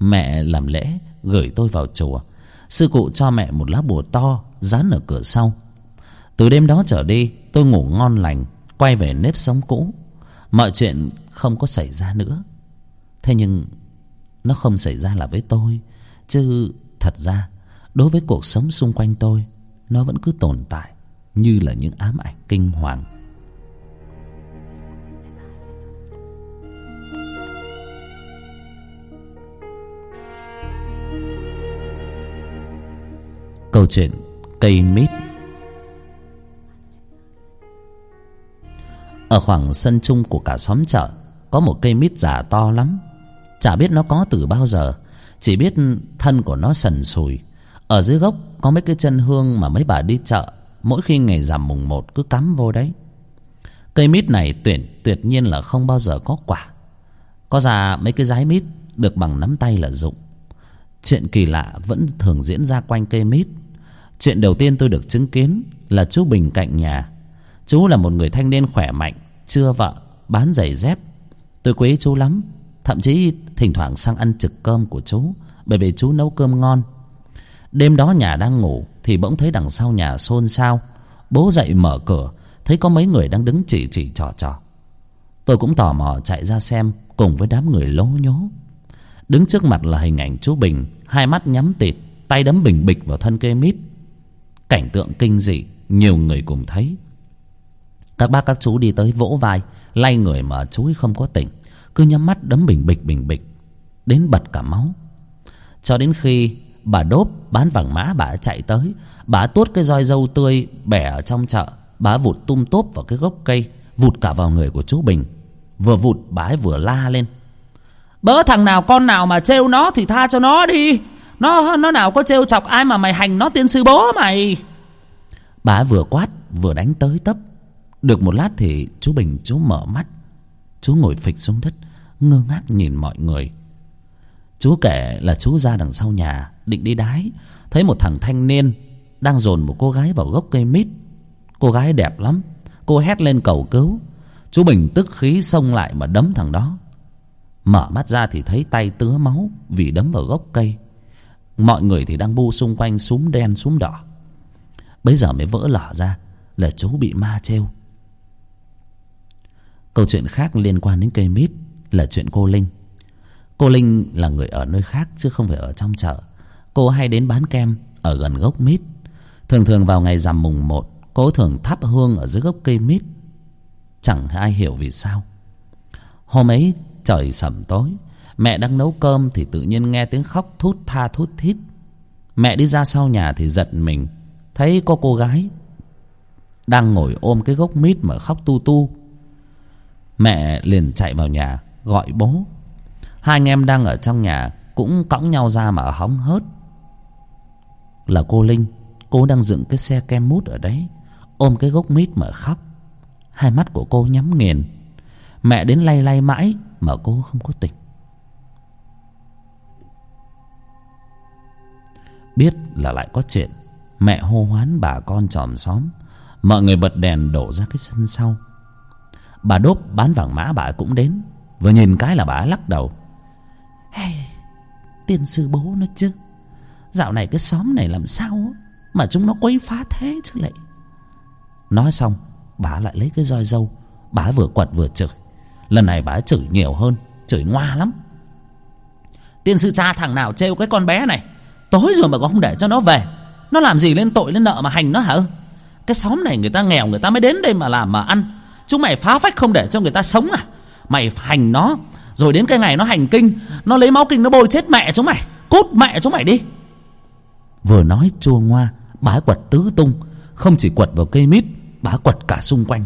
Mẹ làm lễ gửi tôi vào chùa. Sư cụ cho mẹ một lá bùa to dán ở cửa sau. Từ đêm đó trở đi, tôi ngủ ngon lành, quay về nếp sống cũ. Mọi chuyện không có xảy ra nữa thế nhưng nó không xảy ra là với tôi. Chứ thật ra, đối với cuộc sống xung quanh tôi, nó vẫn cứ tồn tại như là những ám ảnh kinh hoàng. Câu chuyện cây mít. Ở khoảng sân chung của cả xóm chợ, có một cây mít già to lắm chả biết nó có từ bao giờ. Chỉ biết thân của nó sần sùi. Ở dưới gốc có mấy cái chân hương mà mấy bà đi chợ, mỗi khi ngày rằm mùng một cứ cắm vô đấy. Cây mít này tuyệt tuyệt nhiên là không bao giờ có quả. Có ra mấy cái trái mít được bằng nắm tay là dụng. Chuyện kỳ lạ vẫn thường diễn ra quanh cây mít. Chuyện đầu tiên tôi được chứng kiến là chú bình cạnh nhà. Chú là một người thanh niên khỏe mạnh, chưa vợ, bán giày dép. Tôi quý chú lắm, thậm chí thỉnh thoảng sang ăn trực cơm của chú, bởi vì chú nấu cơm ngon. Đêm đó nhà đang ngủ thì bỗng thấy đằng sau nhà xôn xao. Bố dậy mở cửa, thấy có mấy người đang đứng chỉ chỉ trò trò. Tôi cũng tò mò chạy ra xem, cùng với đám người lố nhố. Đứng trước mặt là hình ảnh chú bình, hai mắt nhắm tịt, tay đấm bình bịch vào thân cây mít. Cảnh tượng kinh dị, nhiều người cùng thấy. Các bác các chú đi tới vỗ vai, lay người mà chú ấy không có tỉnh cứ nhắm mắt đấm bình bịch bình bịch, đến bật cả máu. Cho đến khi bà đốp bán vàng mã, bà chạy tới, bà tuốt cái roi dâu tươi bẻ ở trong chợ, bà vụt tum tốp vào cái gốc cây, vụt cả vào người của chú bình, vừa vụt, bà ấy vừa la lên. Bớ thằng nào con nào mà trêu nó thì tha cho nó đi. Nó nó nào có trêu chọc ai mà mày hành nó, tiên sư bố mày. Bà ấy vừa quát, vừa đánh tới tấp. Được một lát thì chú bình, chú mở mắt chú ngồi phịch xuống đất, ngơ ngác nhìn mọi người. Chú kể là chú ra đằng sau nhà, định đi đái, thấy một thằng thanh niên đang dồn một cô gái vào gốc cây mít. Cô gái đẹp lắm, cô hét lên cầu cứu. Chú bình tức khí xông lại mà đấm thằng đó. Mở mắt ra thì thấy tay tứa máu vì đấm vào gốc cây. Mọi người thì đang bu xung quanh súm đen súm đỏ. Bấy giờ mới vỡ lở ra là chú bị ma trêu câu chuyện khác liên quan đến cây mít là chuyện cô linh. Cô linh là người ở nơi khác chứ không phải ở trong chợ. Cô hay đến bán kem ở gần gốc mít. Thường thường vào ngày rằm mùng một, cô thường thắp hương ở dưới gốc cây mít. Chẳng ai hiểu vì sao. Hôm ấy trời sẩm tối, mẹ đang nấu cơm thì tự nhiên nghe tiếng khóc thút tha thút thít. Mẹ đi ra sau nhà thì giật mình, thấy có cô gái đang ngồi ôm cái gốc mít mà khóc tu tu mẹ liền chạy vào nhà, gọi bố. Hai anh em đang ở trong nhà cũng cõng nhau ra mà hóng hớt. Là cô linh, cô đang dựng cái xe kem mút ở đấy, ôm cái gốc mít mà khóc. Hai mắt của cô nhắm nghiền. Mẹ đến lay lay mãi mà cô không có tỉnh. Biết là lại có chuyện, mẹ hô hoán bà con chòm xóm. Mọi người bật đèn đổ ra cái sân sau bà đốp bán vàng mã bà cũng đến. Vừa nhìn cái là bà lắc đầu. Hey, tiên sư bố nó chứ. Dạo này cái xóm này làm sao mà chúng nó quấy phá thế chứ lại. Nói xong bà lại lấy cái roi dâu. Bà vừa quật vừa chửi. Lần này bà chửi nhiều hơn chửi ngoa lắm. Tiên sư cha thằng nào trêu cái con bé này? Tối rồi mà còn không để cho nó về. Nó làm gì lên tội lên nợ mà hành nó hả? Cái xóm này người ta nghèo người ta mới đến đây mà làm mà ăn chúng mày phá phách không để cho người ta sống à? Mày hành nó, rồi đến cái ngày nó hành kinh, nó lấy máu kinh, nó bôi chết mẹ chúng mày, cút mẹ chúng mày đi. Vừa nói, chua ngoa, bá quật tứ tung. Không chỉ quật vào cây mít, bá quật cả xung quanh.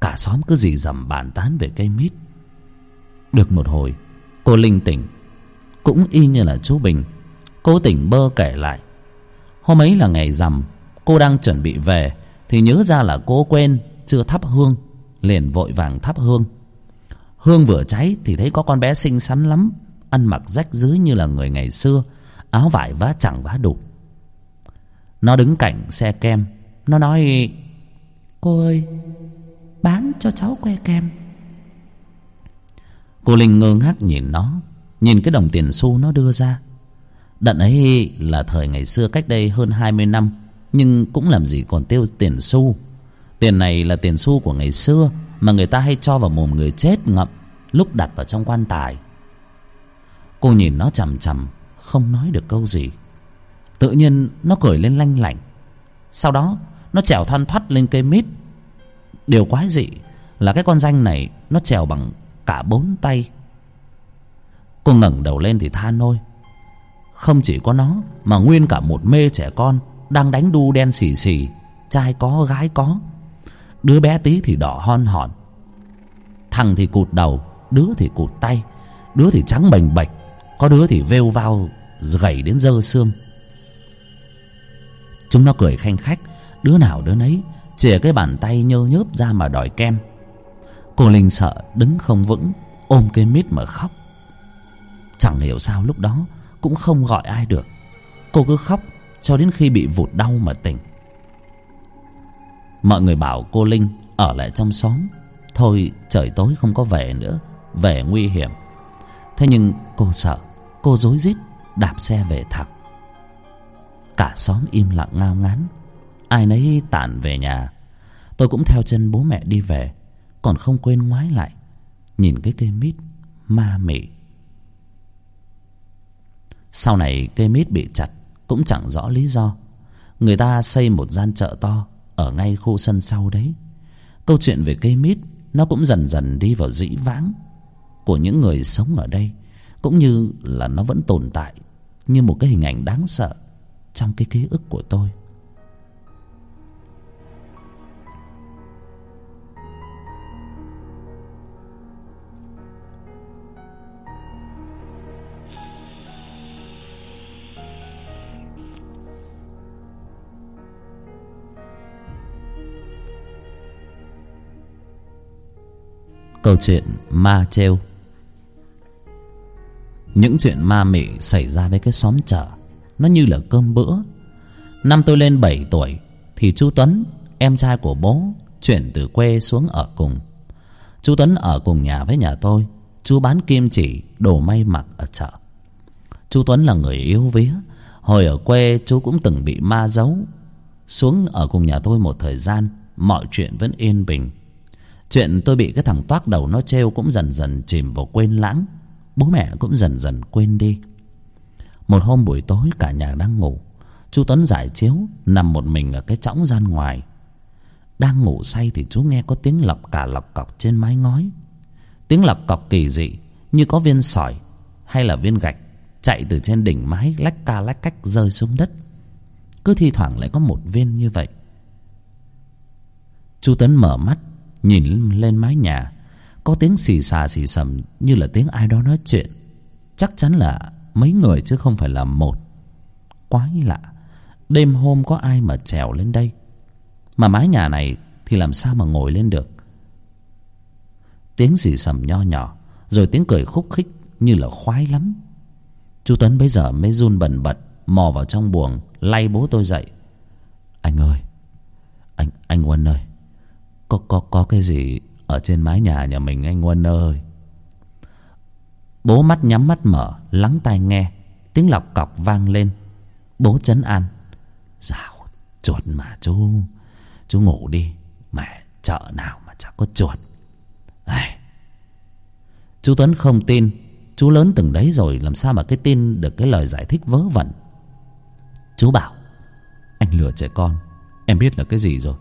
Cả xóm cứ dì dầm bàn tán về cây mít. Được một hồi, cô linh tỉnh. Cũng y như là chú bình cô tỉnh bơ kể lại. Hôm ấy là ngày rằm, cô đang chuẩn bị về, thì nhớ ra là cô quên chưa thắp hương, liền vội vàng thắp hương. Hương vừa cháy thì thấy có con bé xinh xắn lắm, ăn mặc rách rưới như là người ngày xưa, áo vải vá chẳng vá đủ. Nó đứng cạnh xe kem, nó nói, cô ơi, bán cho cháu que kem. Cô linh ngơ ngác nhìn nó, nhìn cái đồng tiền xu nó đưa ra. Đận ấy là thời ngày xưa cách đây hơn hai mươi năm, nhưng cũng làm gì còn tiêu tiền xu tiền này là tiền xu của ngày xưa mà người ta hay cho vào mồm người chết ngậm, lúc đặt vào trong quan tài. Cô nhìn nó chằm chằm, không nói được câu gì. Tự nhiên nó cười lên lanh lảnh. Sau đó, nó trèo thoăn thoắt lên cây mít. Điều quái dị là cái con danh này nó trèo bằng cả bốn tay. Cô ngẩng đầu lên thì than nôi. Không chỉ có nó, mà nguyên cả một mê trẻ con đang đánh đu đen xì xì, trai có gái có đứa bé tí thì đỏ hon hòn. Thằng thì cụt đầu, đứa thì cụt tay, đứa thì trắng bềnh bệch, có đứa thì vêu vao, gầy đến dơ xương. Chúng nó cười khanh khách, đứa nào đứa nấy, chìa cái bàn tay nhơ nhớp ra mà đòi kem. Cô linh sợ, đứng không vững, ôm cây mít mà khóc. Chẳng hiểu sao lúc đó cũng không gọi ai được. Cô cứ khóc cho đến khi bị vụt đau mà tỉnh mọi người bảo cô linh ở lại trong xóm. Thôi, trời tối không có về nữa, về nguy hiểm. Thế nhưng cô sợ, cô rối rít đạp xe về thẳng. Cả xóm im lặng ngao ngán. Ai nấy tản về nhà. Tôi cũng theo chân bố mẹ đi về, còn không quên ngoái lại, nhìn cái cây mít ma mị. Sau này cây mít bị chặt cũng chẳng rõ lý do. Người ta xây một gian chợ to ở ngay khu sân sau đấy. Câu chuyện về cây mít, nó cũng dần dần đi vào dĩ vãng của những người sống ở đây, cũng như là nó vẫn tồn tại như một cái hình ảnh đáng sợ trong cái ký ức của tôi. Câu chuyện ma trêu. Những chuyện ma mị xảy ra với cái xóm chợ, nó như là cơm bữa. Năm tôi lên bảy tuổi, thì chú tuấn, em trai của bố, chuyển từ quê xuống ở cùng. Chú tuấn ở cùng nhà với nhà tôi chú bán kim chỉ, đồ may mặc ở chợ. Chú tuấn là người yếu vía, hồi ở quê chú cũng từng bị ma giấu. Xuống ở cùng nhà tôi một thời gian, mọi chuyện vẫn yên bình chuyện tôi bị cái thằng toác đầu nó trêu cũng dần dần chìm vào quên lãng. Bố mẹ cũng dần dần quên đi. Một hôm buổi tối cả nhà đang ngủ. Chú tuấn giải chiếu, nằm một mình ở cái chõng gian ngoài. Đang ngủ say thì chú nghe có tiếng lọc cả lọc cọc trên mái ngói. Tiếng lọc cọc kỳ dị, như có viên sỏi hay là viên gạch chạy từ trên đỉnh mái lách ca lách cách rơi xuống đất. Cứ thi thoảng lại có một viên như vậy. Chú tuấn mở mắt nhìn lên mái nhà, có tiếng xì xà xì xầm như là tiếng ai đó nói chuyện. Chắc chắn là mấy người chứ không phải là một. Quái lạ, đêm hôm có ai mà trèo lên đây? Mà mái nhà này thì làm sao mà ngồi lên được? Tiếng xì xầm nho nhỏ, rồi tiếng cười khúc khích như là khoái lắm. Chú tuấn bấy giờ mới run bần bật, mò vào trong buồng, lay bố tôi dậy. Anh ơi, anh anh quân ơi có có có cái gì ở trên mái nhà nhà mình anh Quân ơi? Bố mắt nhắm mắt mở Lắng tai nghe Tiếng lọc cọc vang lên. Bố chấn an. Dạo chuột mà chú Chú ngủ đi. Mẹ chợ nào mà chả có chuột. Ai, Chú Tuấn không tin. Chú lớn từng đấy rồi Làm sao mà cái tin được cái lời giải thích vớ vẩn? Chú bảo Anh lừa trẻ con. Em biết là cái gì rồi?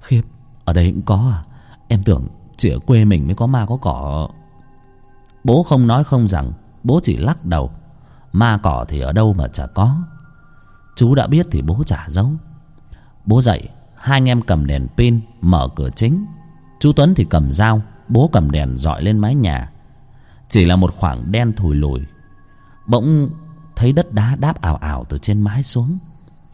Khiếp ở đây cũng có à. Em tưởng chỉ ở quê mình mới có ma có cỏ. Bố không nói không rằng, Bố chỉ lắc đầu. Ma cỏ thì ở đâu mà chả có. Chú đã biết thì bố chả giấu. Bố dậy Hai anh em cầm đèn pin, Mở cửa chính. Chú Tuấn thì cầm dao, Bố cầm đèn dọi lên mái nhà. Chỉ là một khoảng đen thùi lùi. Bỗng thấy đất đá đáp ảo ảo từ trên mái xuống.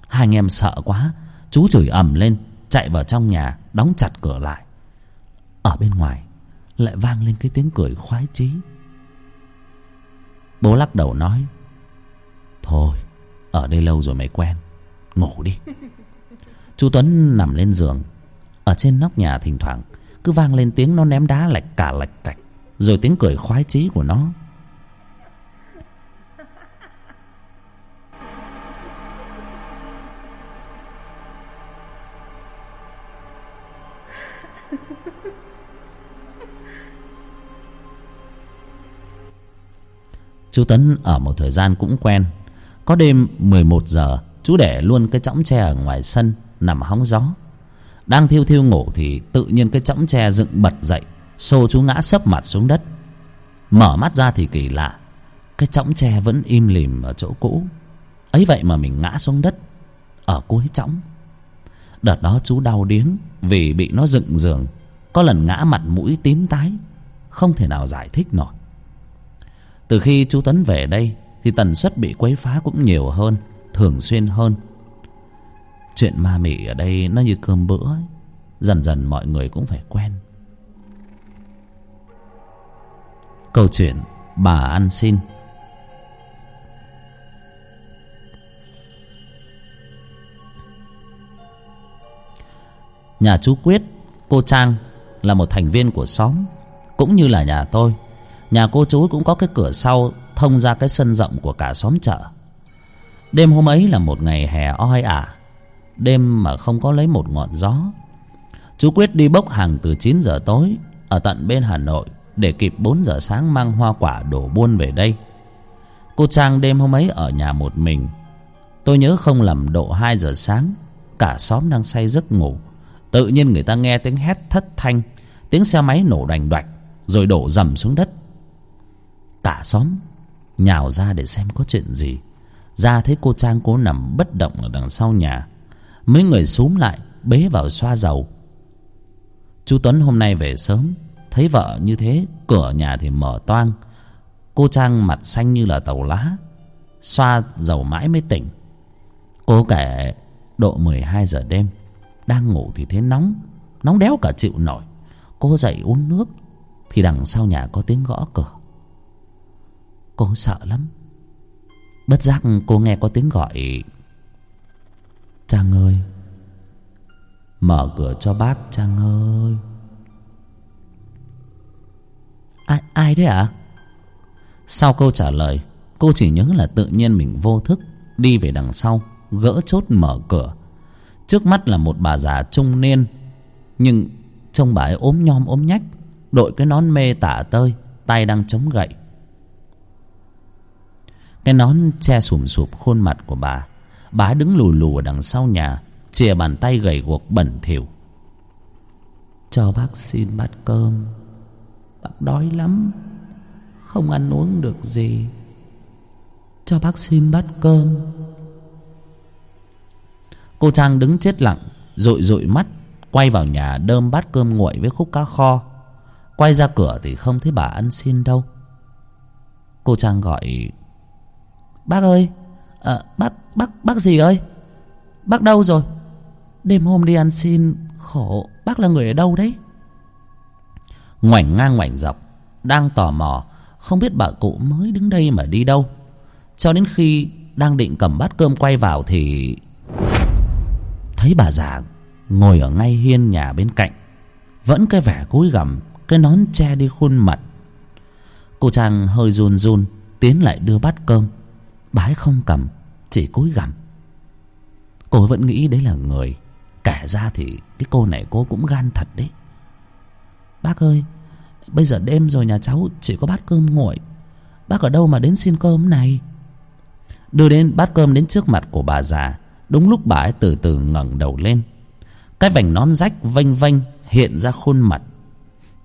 Hai anh em sợ quá, Chú chửi ầm lên, Chạy vào trong nhà. Đóng chặt cửa lại. Ở bên ngoài, lại vang lên cái tiếng cười khoái chí. Bố lắc đầu nói, thôi, ở đây lâu rồi mày quen, ngủ đi. <laughs> Chú tuấn nằm lên giường. Ở trên nóc nhà thỉnh thoảng, cứ vang lên tiếng nó ném đá lạch cả lạch cạch, rồi tiếng cười khoái chí của nó. Chú tấn ở một thời gian cũng quen. Có đêm mười một giờ, chú để luôn cái chõng tre ở ngoài sân, nằm hóng gió. Đang thiêu thiêu ngủ thì tự nhiên cái chõng tre dựng bật dậy, xô chú ngã sấp mặt xuống đất. Mở mắt ra thì kỳ lạ, cái chõng tre vẫn im lìm ở chỗ cũ. Ấy vậy mà mình ngã xuống đất, ở cuối chõng đợt đó chú đau điếng vì bị nó dựng giường, có lần ngã mặt mũi tím tái, không thể nào giải thích nổi từ khi chú Tuấn về đây, Thì tần suất bị quấy phá cũng nhiều hơn, Thường xuyên hơn. Chuyện ma mị ở đây nó như cơm bữa ấy. Dần dần mọi người cũng phải quen. Câu chuyện Bà ăn xin. Nhà chú Quyết, Cô Trang Là một thành viên của xóm, Cũng như là nhà tôi nhà cô chú cũng có cái cửa sau thông ra cái sân rộng của cả xóm chợ. Đêm hôm ấy là một ngày hè oi ả. Đêm mà không có lấy một ngọn gió. Chú quyết đi bốc hàng từ chín giờ tối, ở tận bên hà nội, để kịp bốn giờ sáng mang hoa quả đổ buôn về đây. Cô trang đêm hôm ấy ở nhà một mình. Tôi nhớ không lầm độ hai giờ sáng, cả xóm đang say giấc ngủ. Tự nhiên người ta nghe tiếng hét thất thanh, tiếng xe máy nổ đành đoạch, rồi đổ dầm xuống đất cả xóm nhào ra để xem có chuyện gì. Ra thấy cô trang cố nằm bất động ở đằng sau nhà. Mấy người xúm lại, bế vào xoa dầu. Chú tuấn hôm nay về sớm, thấy vợ như thế, cửa nhà thì mở toang. Cô trang mặt xanh như là tàu lá, xoa dầu mãi mới tỉnh. Cô kể độ mười hai giờ đêm, đang ngủ thì thấy nóng nóng đéo cả chịu nổi. Cô dậy uống nước, thì đằng sau nhà có tiếng gõ cửa cô sợ lắm. Bất giác cô nghe có tiếng gọi. Trang ơi, mở cửa cho bác trang ơi. Ai ai đấy ạ? À? sau câu trả lời, cô chỉ nhớ là tự nhiên mình vô thức đi về đằng sau, gỡ chốt mở cửa. Trước mắt là một bà già trung niên, nhưng trông bà ấy ốm nhom ốm nhách, đội cái nón mê tả tơi, tay đang chống gậy cái nón che sùm sụp khuôn mặt của bà. Bà đứng lù lù ở đằng sau nhà chìa bàn tay gầy guộc bẩn thỉu. Cho bác xin bát cơm. Bác đói lắm. Không ăn uống được gì. Cho bác xin bát cơm. Cô trang đứng chết lặng dụi dụi mắt quay vào nhà đơm bát cơm nguội với khúc cá kho. Quay ra cửa thì không thấy bà ăn xin đâu. Cô trang gọi bác ơi à, bác bác bác gì ơi? Bác đâu rồi? Đêm hôm đi ăn xin khổ bác là người ở đâu đấy? Ngoảnh ngang ngoảnh dọc đang tò mò không biết bà cụ mới đứng đây mà đi đâu. Cho đến khi đang định cầm bát cơm quay vào thì thấy bà già ngồi ở ngay hiên nhà bên cạnh vẫn cái vẻ cúi gằm cái nón che đi khuôn mặt. Cô trang hơi run run tiến lại đưa bát cơm bà ấy không cầm, chỉ cúi gằm. Cô vẫn nghĩ đấy là người. Kể ra thì cái cô này cô cũng gan thật đấy. Bác ơi, bây giờ đêm rồi nhà cháu chỉ có bát cơm nguội. Bác ở đâu mà đến xin cơm này? Đưa đến bát cơm đến trước mặt của bà già. Đúng lúc bà ấy từ từ ngẩng đầu lên. Cái vành nón rách vênh vênh hiện ra khuôn mặt.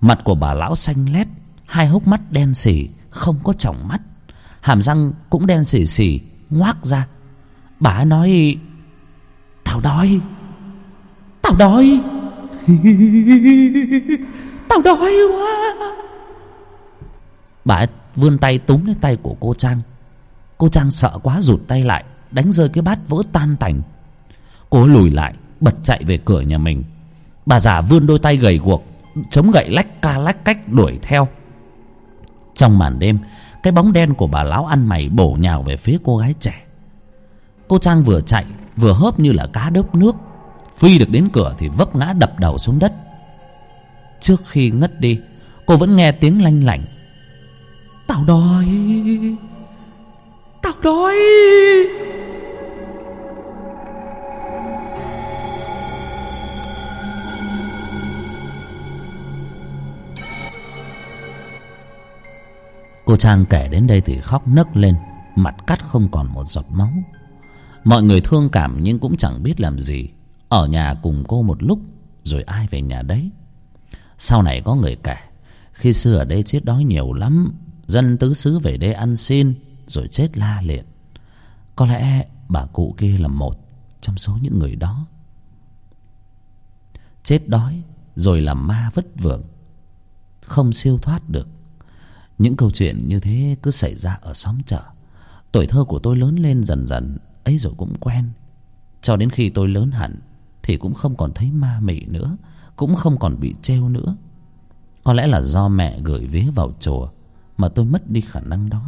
Mặt của bà lão xanh lét, hai hốc mắt đen sì không có tròng mắt hàm răng cũng đen xỉ xỉ ngoác ra. Bà ấy nói, tao đói. Tao đói. <laughs> Tao đói quá. Bà ấy vươn tay túm lấy tay của cô trang. Cô trang sợ quá rụt tay lại, đánh rơi cái bát vỡ tan tành. Cô lùi lại, bật chạy về cửa nhà mình. Bà già vươn đôi tay gầy guộc, chống gậy lách ca lách cách đuổi theo. Trong màn đêm cái bóng đen của bà lão ăn mày bổ nhào về phía cô gái trẻ. Cô trang vừa chạy, vừa hớp như là cá đớp nước. Phi được đến cửa thì vấp ngã đập đầu xuống đất. Trước khi ngất đi, cô vẫn nghe tiếng lanh lảnh. Tao đói tao đói. Cô trang kể đến đây thì khóc nấc lên, mặt cắt không còn một giọt máu. Mọi người thương cảm nhưng cũng chẳng biết làm gì. Ở nhà cùng cô một lúc, rồi ai về nhà đấy? Sau này có người kể, khi xưa ở đây chết đói nhiều lắm, dân tứ xứ về đây ăn xin, rồi chết la liệt. Có lẽ bà cụ kia là một trong số những người đó. Chết đói, rồi làm ma vất vưởng không siêu thoát được những câu chuyện như thế cứ xảy ra ở xóm chợ. Tuổi thơ của tôi lớn lên dần dần, ấy rồi cũng quen. Cho đến khi tôi lớn hẳn, thì cũng không còn thấy ma mị nữa, cũng không còn bị trêu nữa. Có lẽ là do mẹ gửi vía vào chùa mà tôi mất đi khả năng đó.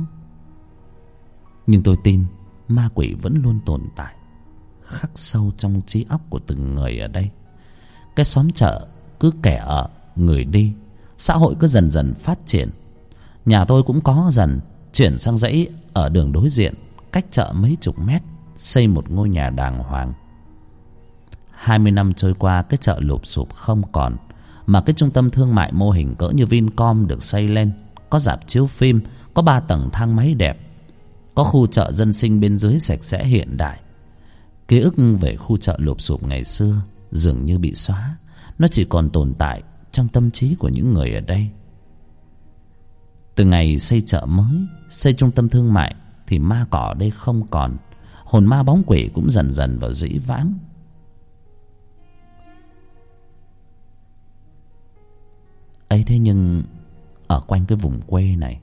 Nhưng tôi tin ma quỷ vẫn luôn tồn tại, khắc sâu trong trí óc của từng người ở đây. Cái xóm chợ cứ kẻ ở, người đi. Xã hội cứ dần dần phát triển nhà tôi cũng có dần, chuyển sang dãy ở đường đối diện, cách chợ mấy chục mét, xây một ngôi nhà đàng hoàng. Hai mươi năm trôi qua, cái chợ lụp sụp không còn, mà cái trung tâm thương mại mô hình cỡ như vincom được xây lên, có dạp chiếu phim, có ba tầng thang máy đẹp, có khu chợ dân sinh bên dưới sạch sẽ hiện đại. Ký ức về khu chợ lụp sụp ngày xưa dường như bị xóa, nó chỉ còn tồn tại trong tâm trí của những người ở đây từ ngày xây chợ mới, xây trung tâm thương mại, thì ma cỏ đây không còn. Hồn ma bóng quỷ cũng dần dần vào dĩ vãng. Ấy thế nhưng, ở quanh cái vùng quê này,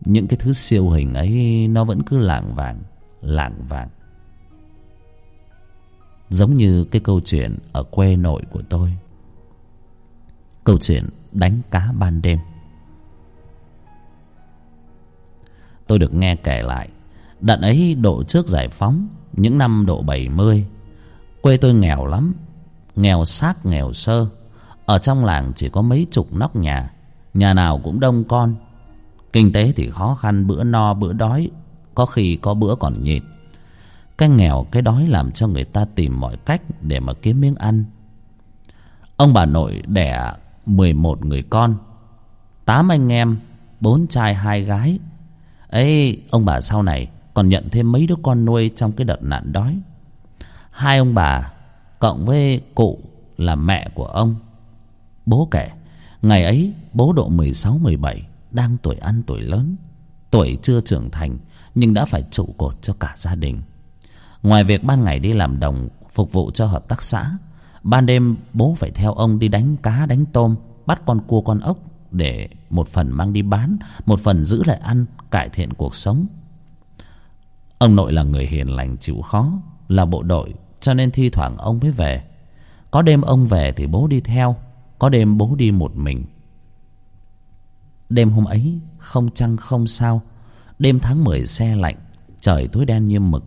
những cái thứ siêu hình ấy, nó vẫn cứ lảng vảng lảng vảng giống như cái câu chuyện ở quê nội của tôi. Câu chuyện đánh cá ban đêm. Tôi được nghe kể lại. Đợt ấy độ trước giải phóng, những năm độ bảy mươi. Quê tôi nghèo lắm. Nghèo xác, nghèo sơ. Ở trong làng chỉ có mấy chục nóc nhà. Nhà nào cũng đông con. Kinh tế thì khó khăn, bữa no, bữa đói. Có khi có bữa còn nhịn. Cái nghèo, cái đói làm cho người ta tìm mọi cách để mà kiếm miếng ăn. Ông bà nội đẻ mười một người con. Tám anh em, bốn trai, hai gái ấy ông bà sau này còn nhận thêm mấy đứa con nuôi trong cái đợt nạn đói. Hai ông bà, cộng với cụ là mẹ của ông, bố kể, ngày ấy bố độ mười sáu, mười bảy, đang tuổi ăn tuổi lớn. Tuổi chưa trưởng thành, nhưng đã phải trụ cột cho cả gia đình. Ngoài việc ban ngày đi làm đồng phục vụ cho hợp tác xã, ban đêm bố phải theo ông đi đánh cá, đánh tôm, bắt con cua, con ốc để một phần mang đi bán, một phần giữ lại ăn, cải thiện cuộc sống. Ông nội là người hiền lành chịu khó, là bộ đội, cho nên thi thoảng ông mới về. Có đêm ông về thì bố đi theo, có đêm bố đi một mình. Đêm hôm ấy, không trăng không sao, đêm tháng mười xe lạnh, trời tối đen như mực.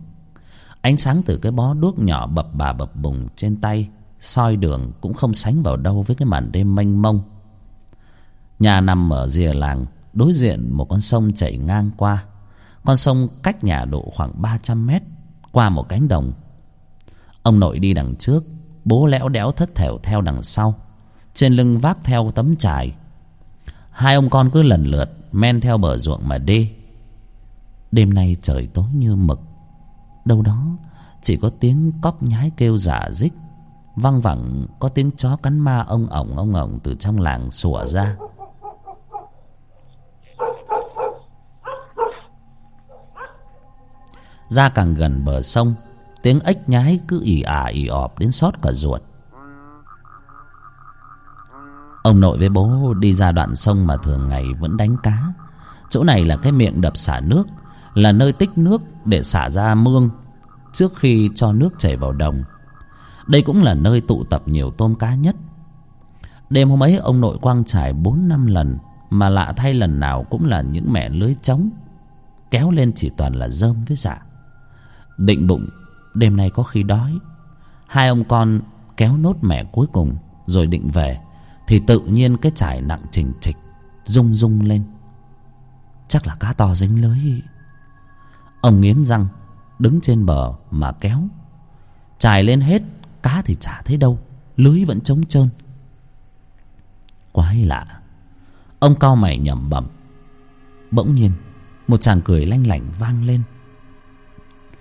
Ánh sáng từ cái bó đuốc nhỏ bập bà bập bùng trên tay, soi đường cũng không sánh vào đâu với cái màn đêm mênh mông nhà nằm ở rìa làng, đối diện một con sông chảy ngang qua. Con sông cách nhà độ khoảng ba trăm mét, qua một cánh đồng. Ông nội đi đằng trước, bố lẽo đẽo thất thểu theo đằng sau, trên lưng vác theo tấm trải hai ông con cứ lần lượt men theo bờ ruộng mà đi đêm nay trời tối như mực. Đâu đó, chỉ có tiếng cóc nhái kêu giả dích văng vẳng, có tiếng chó cắn ma ông ổng ông ổng từ trong làng sủa ra. Ra càng gần bờ sông, tiếng ếch nhái cứ ì ả ì ọp đến xót cả ruột. Ông nội với bố đi ra đoạn sông mà thường ngày vẫn đánh cá. Chỗ này là cái miệng đập xả nước, là nơi tích nước để xả ra mương trước khi cho nước chảy vào đồng. Đây cũng là nơi tụ tập nhiều tôm cá nhất. Đêm hôm ấy, ông nội quăng trải bốn năm lần, mà lạ thay lần nào cũng là những mẹ lưới trống, kéo lên chỉ toàn là rơm với dạ định bụng. Đêm nay có khi đói. Hai ông con kéo nốt mẹ cuối cùng, rồi định về, thì tự nhiên cái chải nặng chình chịch, rung rung lên. Chắc là cá to dính lưới. Ông nghiến răng, đứng trên bờ mà kéo. Trải lên hết, cá thì chả thấy đâu, lưới vẫn trống trơn. Quái lạ. Ông cau mày nhẩm bẩm. Bỗng nhiên, một chàng cười lanh lảnh vang lên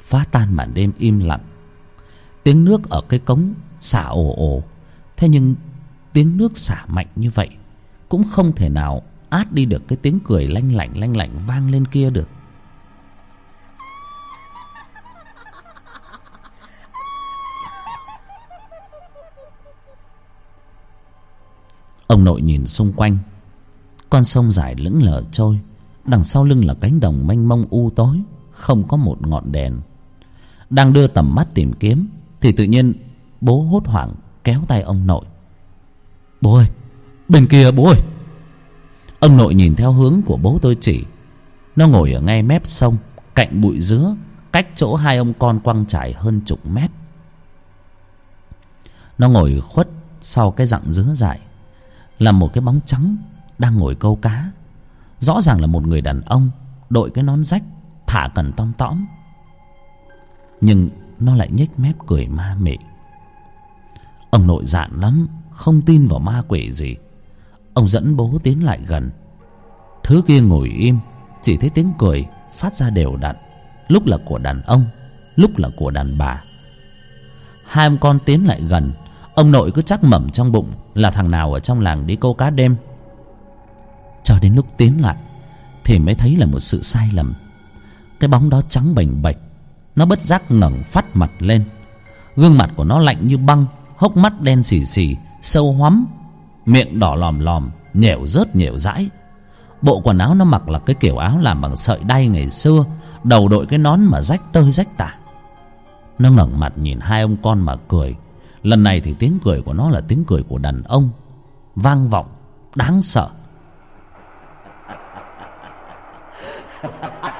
phá tan màn đêm im lặng. Tiếng nước ở cái cống xả ồ ồ. Thế nhưng tiếng nước xả mạnh như vậy cũng không thể nào át đi được cái tiếng cười lanh lảnh lanh lảnh vang lên kia được. Ông nội nhìn xung quanh. Con sông dài lững lờ trôi, đằng sau lưng là cánh đồng mênh mông u tối, không có một ngọn đèn đang đưa tầm mắt tìm kiếm, thì tự nhiên bố hốt hoảng kéo tay ông nội. Bố ơi, bên kia bố ơi. Ông nội nhìn theo hướng của bố tôi chỉ. Nó ngồi ở ngay mép sông, cạnh bụi dứa, cách chỗ hai ông con quăng trải hơn chục mét. Nó ngồi khuất sau cái rặng dứa dài, là một cái bóng trắng đang ngồi câu cá. Rõ ràng là một người đàn ông, đội cái nón rách, thả cần tom tõm nhưng nó lại nhếch mép cười ma mị. Ông nội dạn lắm, không tin vào ma quỷ gì. Ông dẫn bố tiến lại gần. Thứ kia ngồi im, chỉ thấy tiếng cười phát ra đều đặn. Lúc là của đàn ông, lúc là của đàn bà. Hai ông con tiến lại gần, ông nội cứ chắc mẩm trong bụng là thằng nào ở trong làng đi câu cá đêm. Cho đến lúc tiến lại, thì mới thấy là một sự sai lầm. Cái bóng đó trắng bềnh bệch nó bất giác ngẩng phát mặt lên. Gương mặt của nó lạnh như băng, hốc mắt đen xì xì, sâu hoắm, miệng đỏ lòm lòm nhẻo rớt nhẻo dãi bộ quần áo nó mặc là cái kiểu áo làm bằng sợi đay ngày xưa, đầu đội cái nón mà rách tơi rách tả. Nó ngẩng mặt nhìn hai ông con mà cười. Lần này thì tiếng cười của nó là tiếng cười của đàn ông. Vang vọng, đáng sợ. <laughs>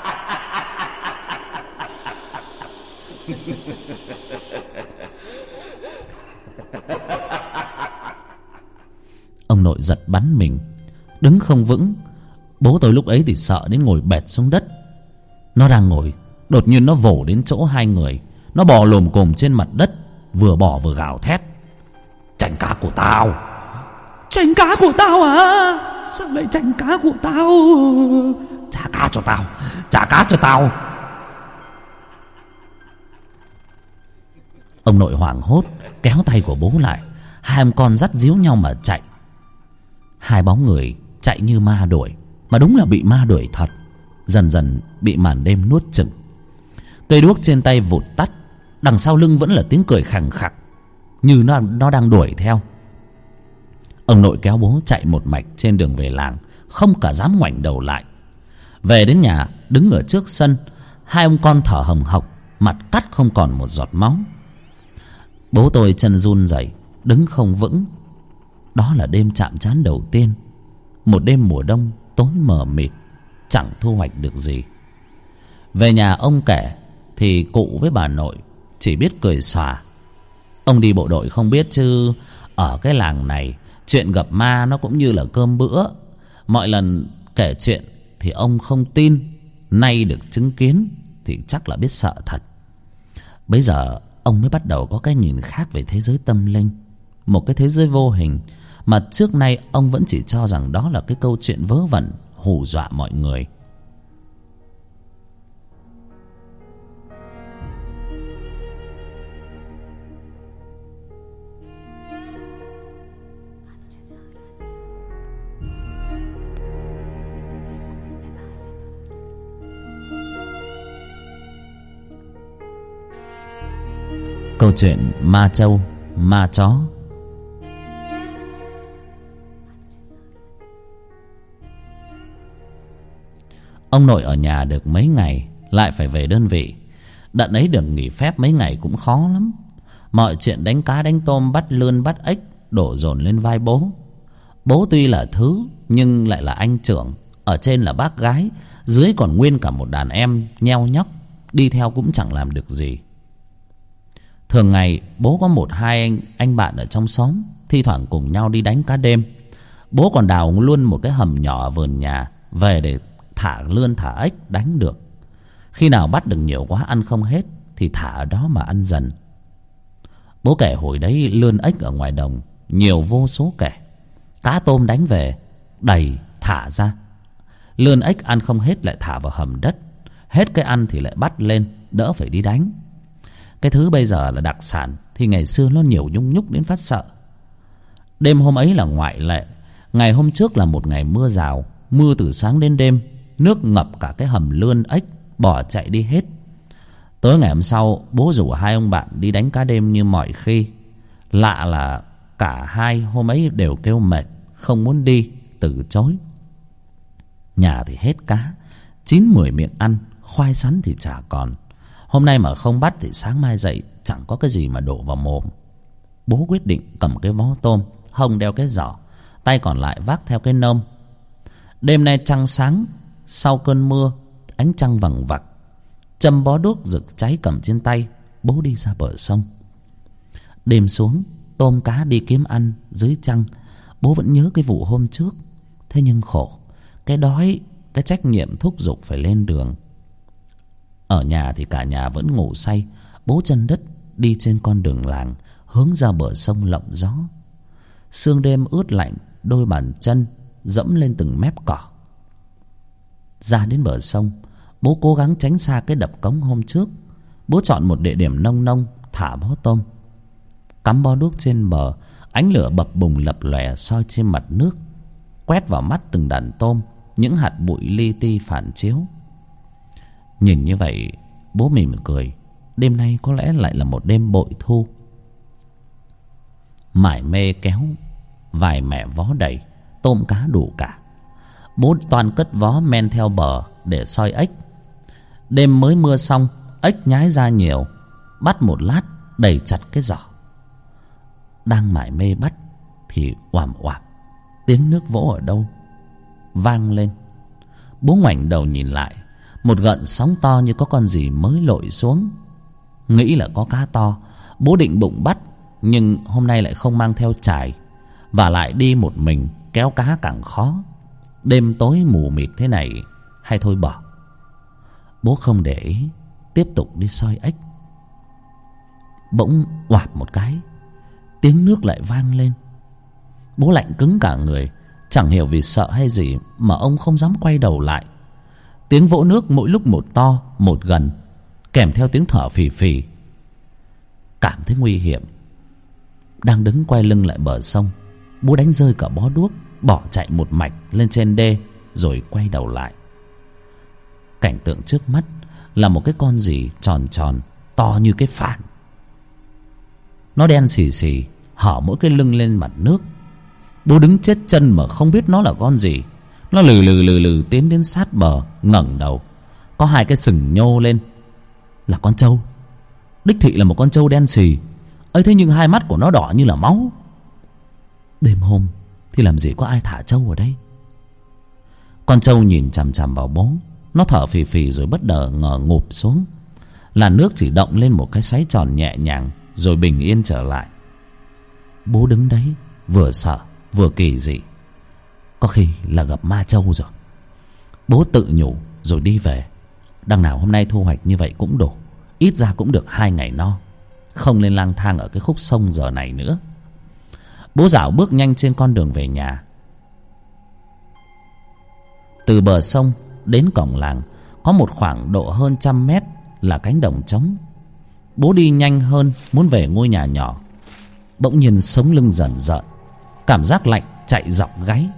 ông nội giật bắn mình. Đứng không vững bố tôi lúc ấy thì sợ đến ngồi bệt xuống đất. Nó đang ngồi đột nhiên nó vồ đến chỗ hai người. Nó bò lồm cồm trên mặt đất vừa bò vừa gào thét. Chành cá của tao! Chành cá của tao à? Sao lại chành cá của tao? Trả cá cho tao trả cá cho tao. Ông nội hoảng hốt kéo tay của bố lại. Hai em con dắt díu nhau mà chạy hai bóng người chạy như ma đuổi. Mà đúng là bị ma đuổi thật. Dần dần bị màn đêm nuốt chửng. Cây đuốc trên tay vụt tắt. Đằng sau lưng vẫn là tiếng cười khằng khặc, như nó nó đang đuổi theo. Ông nội kéo bố chạy một mạch trên đường về làng, không cả dám ngoảnh đầu lại. Về đến nhà, đứng ở trước sân, hai ông con thở hồng hộc, mặt cắt không còn một giọt máu. Bố tôi chân run rẩy, đứng không vững đó là đêm chạm trán đầu tiên. Một đêm mùa đông tối mờ mịt, chẳng thu hoạch được gì. Về nhà ông kể, thì cụ với bà nội chỉ biết cười xòa. Ông đi bộ đội không biết chứ, ở cái làng này, chuyện gặp ma nó cũng như là cơm bữa. Mọi lần kể chuyện thì ông không tin, nay được chứng kiến thì chắc là biết sợ thật. Bấy giờ ông mới bắt đầu có cái nhìn khác về thế giới tâm linh, một cái thế giới vô hình mà trước nay ông vẫn chỉ cho rằng đó là cái câu chuyện vớ vẩn, hù dọa mọi người. Câu chuyện ma châu, ma chó. Ông nội ở nhà được mấy ngày, lại phải về đơn vị. Đợt ấy được nghỉ phép mấy ngày cũng khó lắm. Mọi chuyện đánh cá đánh tôm, bắt lươn, bắt ếch, đổ dồn lên vai bố. Bố tuy là thứ, nhưng lại là anh trưởng. Ở trên là bác gái, dưới còn nguyên cả một đàn em, nheo nhóc, đi theo cũng chẳng làm được gì. Thường ngày, bố có một hai anh anh bạn ở trong xóm, thi thoảng cùng nhau đi đánh cá đêm. Bố còn đào luôn một cái hầm nhỏ ở vườn nhà, về để thả lươn thả ếch đánh được. Khi nào bắt được nhiều quá ăn không hết thì thả ở đó mà ăn dần. Bố kể hồi đấy lươn ếch ở ngoài đồng, nhiều vô số kẻ. Cá tôm đánh về, đầy thả ra. Lươn ếch ăn không hết lại thả vào hầm đất. Hết cái ăn thì lại bắt lên, đỡ phải đi đánh. Cái thứ bây giờ là đặc sản thì ngày xưa nó nhiều nhung nhúc đến phát sợ. Đêm hôm ấy là ngoại lệ, ngày hôm trước là một ngày mưa rào, mưa từ sáng đến đêm nước ngập cả cái hầm lươn ếch, bỏ chạy đi hết. Tối ngày hôm sau, bố rủ hai ông bạn đi đánh cá đêm như mọi khi. Lạ là cả hai hôm ấy đều kêu mệt, không muốn đi, từ chối. Nhà thì hết cá, chín mười miệng ăn, khoai sắn thì chả còn. Hôm nay mà không bắt thì sáng mai dậy, chẳng có cái gì mà đổ vào mồm. Bố quyết định cầm cái vó tôm hông đeo cái giỏ, tay còn lại vác theo cái nôm. Đêm nay trăng sáng sau cơn mưa, ánh trăng vằng vặc, châm bó đuốc rực cháy cầm trên tay, bố đi ra bờ sông. Đêm xuống, tôm cá đi kiếm ăn dưới trăng. Bố vẫn nhớ cái vụ hôm trước. Thế nhưng khổ, cái đói, cái trách nhiệm thúc giục phải lên đường. Ở nhà thì cả nhà vẫn ngủ say, bố chân đất đi trên con đường làng, hướng ra bờ sông lộng gió. Sương đêm ướt lạnh, đôi bàn chân dẫm lên từng mép cỏ ra đến bờ sông, bố cố gắng tránh xa cái đập cống hôm trước. Bố chọn một địa điểm nông nông, thả bó tôm. Cắm bó đuốc trên bờ, ánh lửa bập bùng lập lòe soi trên mặt nước, quét vào mắt từng đàn tôm, những hạt bụi li ti phản chiếu. Nhìn như vậy, bố mỉm cười, đêm nay có lẽ lại là một đêm bội thu. Mải mê kéo, vài mẹ vó đầy, tôm cá đủ cả bố toàn cất vó men theo bờ để soi ếch. Đêm mới mưa xong, ếch nhái ra nhiều, bắt một lát đầy chặt cái giỏ. Đang mải mê bắt thì oàm oàm tiếng nước vỗ ở đâu? Vang lên. Bố ngoảnh đầu nhìn lại, một gợn sóng to như có con gì mới lội xuống. Nghĩ là có cá to, bố định bụng bắt, nhưng hôm nay lại không mang theo chài, và lại đi một mình kéo cá càng khó đêm tối mù mịt thế này, hay thôi bỏ. Bố không để ý, tiếp tục đi soi ếch. Bỗng oạp một cái, tiếng nước lại vang lên. Bố lạnh cứng cả người, chẳng hiểu vì sợ hay gì mà ông không dám quay đầu lại. Tiếng vỗ nước mỗi lúc một to, một gần, kèm theo tiếng thở phì phì. Cảm thấy nguy hiểm. Đang đứng quay lưng lại bờ sông, bố đánh rơi cả bó đuốc bỏ chạy một mạch lên trên đê rồi quay đầu lại. Cảnh tượng trước mắt là một cái con gì tròn tròn, to như cái phản. Nó đen xì xì, hở mỗi cái lưng lên mặt nước. Bố đứng chết chân mà không biết nó là con gì. Nó lừ lừ lừ lừ tiến đến sát bờ, ngẩng đầu. Có hai cái sừng nhô lên. Là con trâu. Đích thị là một con trâu đen xì. Ấy thế nhưng hai mắt của nó đỏ như là máu. Đêm hôm thì làm gì có ai thả trâu ở đây? Con trâu nhìn chằm chằm vào bố. Nó thở phì phì rồi bất đờ ngờ ngụp xuống. Là nước chỉ động lên một cái xoáy tròn nhẹ nhàng, rồi bình yên trở lại. Bố đứng đấy, vừa sợ, vừa kỳ dị. Có khi là gặp ma trâu rồi. Bố tự nhủ, rồi đi về. Đằng nào hôm nay thu hoạch như vậy cũng đủ. Ít ra cũng được hai ngày no. Không nên lang thang ở cái khúc sông giờ này nữa bố dạo bước nhanh trên con đường về nhà. Từ bờ sông đến cổng làng, có một khoảng độ hơn trăm mét là cánh đồng trống. Bố đi nhanh hơn, muốn về ngôi nhà nhỏ. Bỗng nhiên sống lưng dần dợn cảm giác lạnh chạy dọc gáy.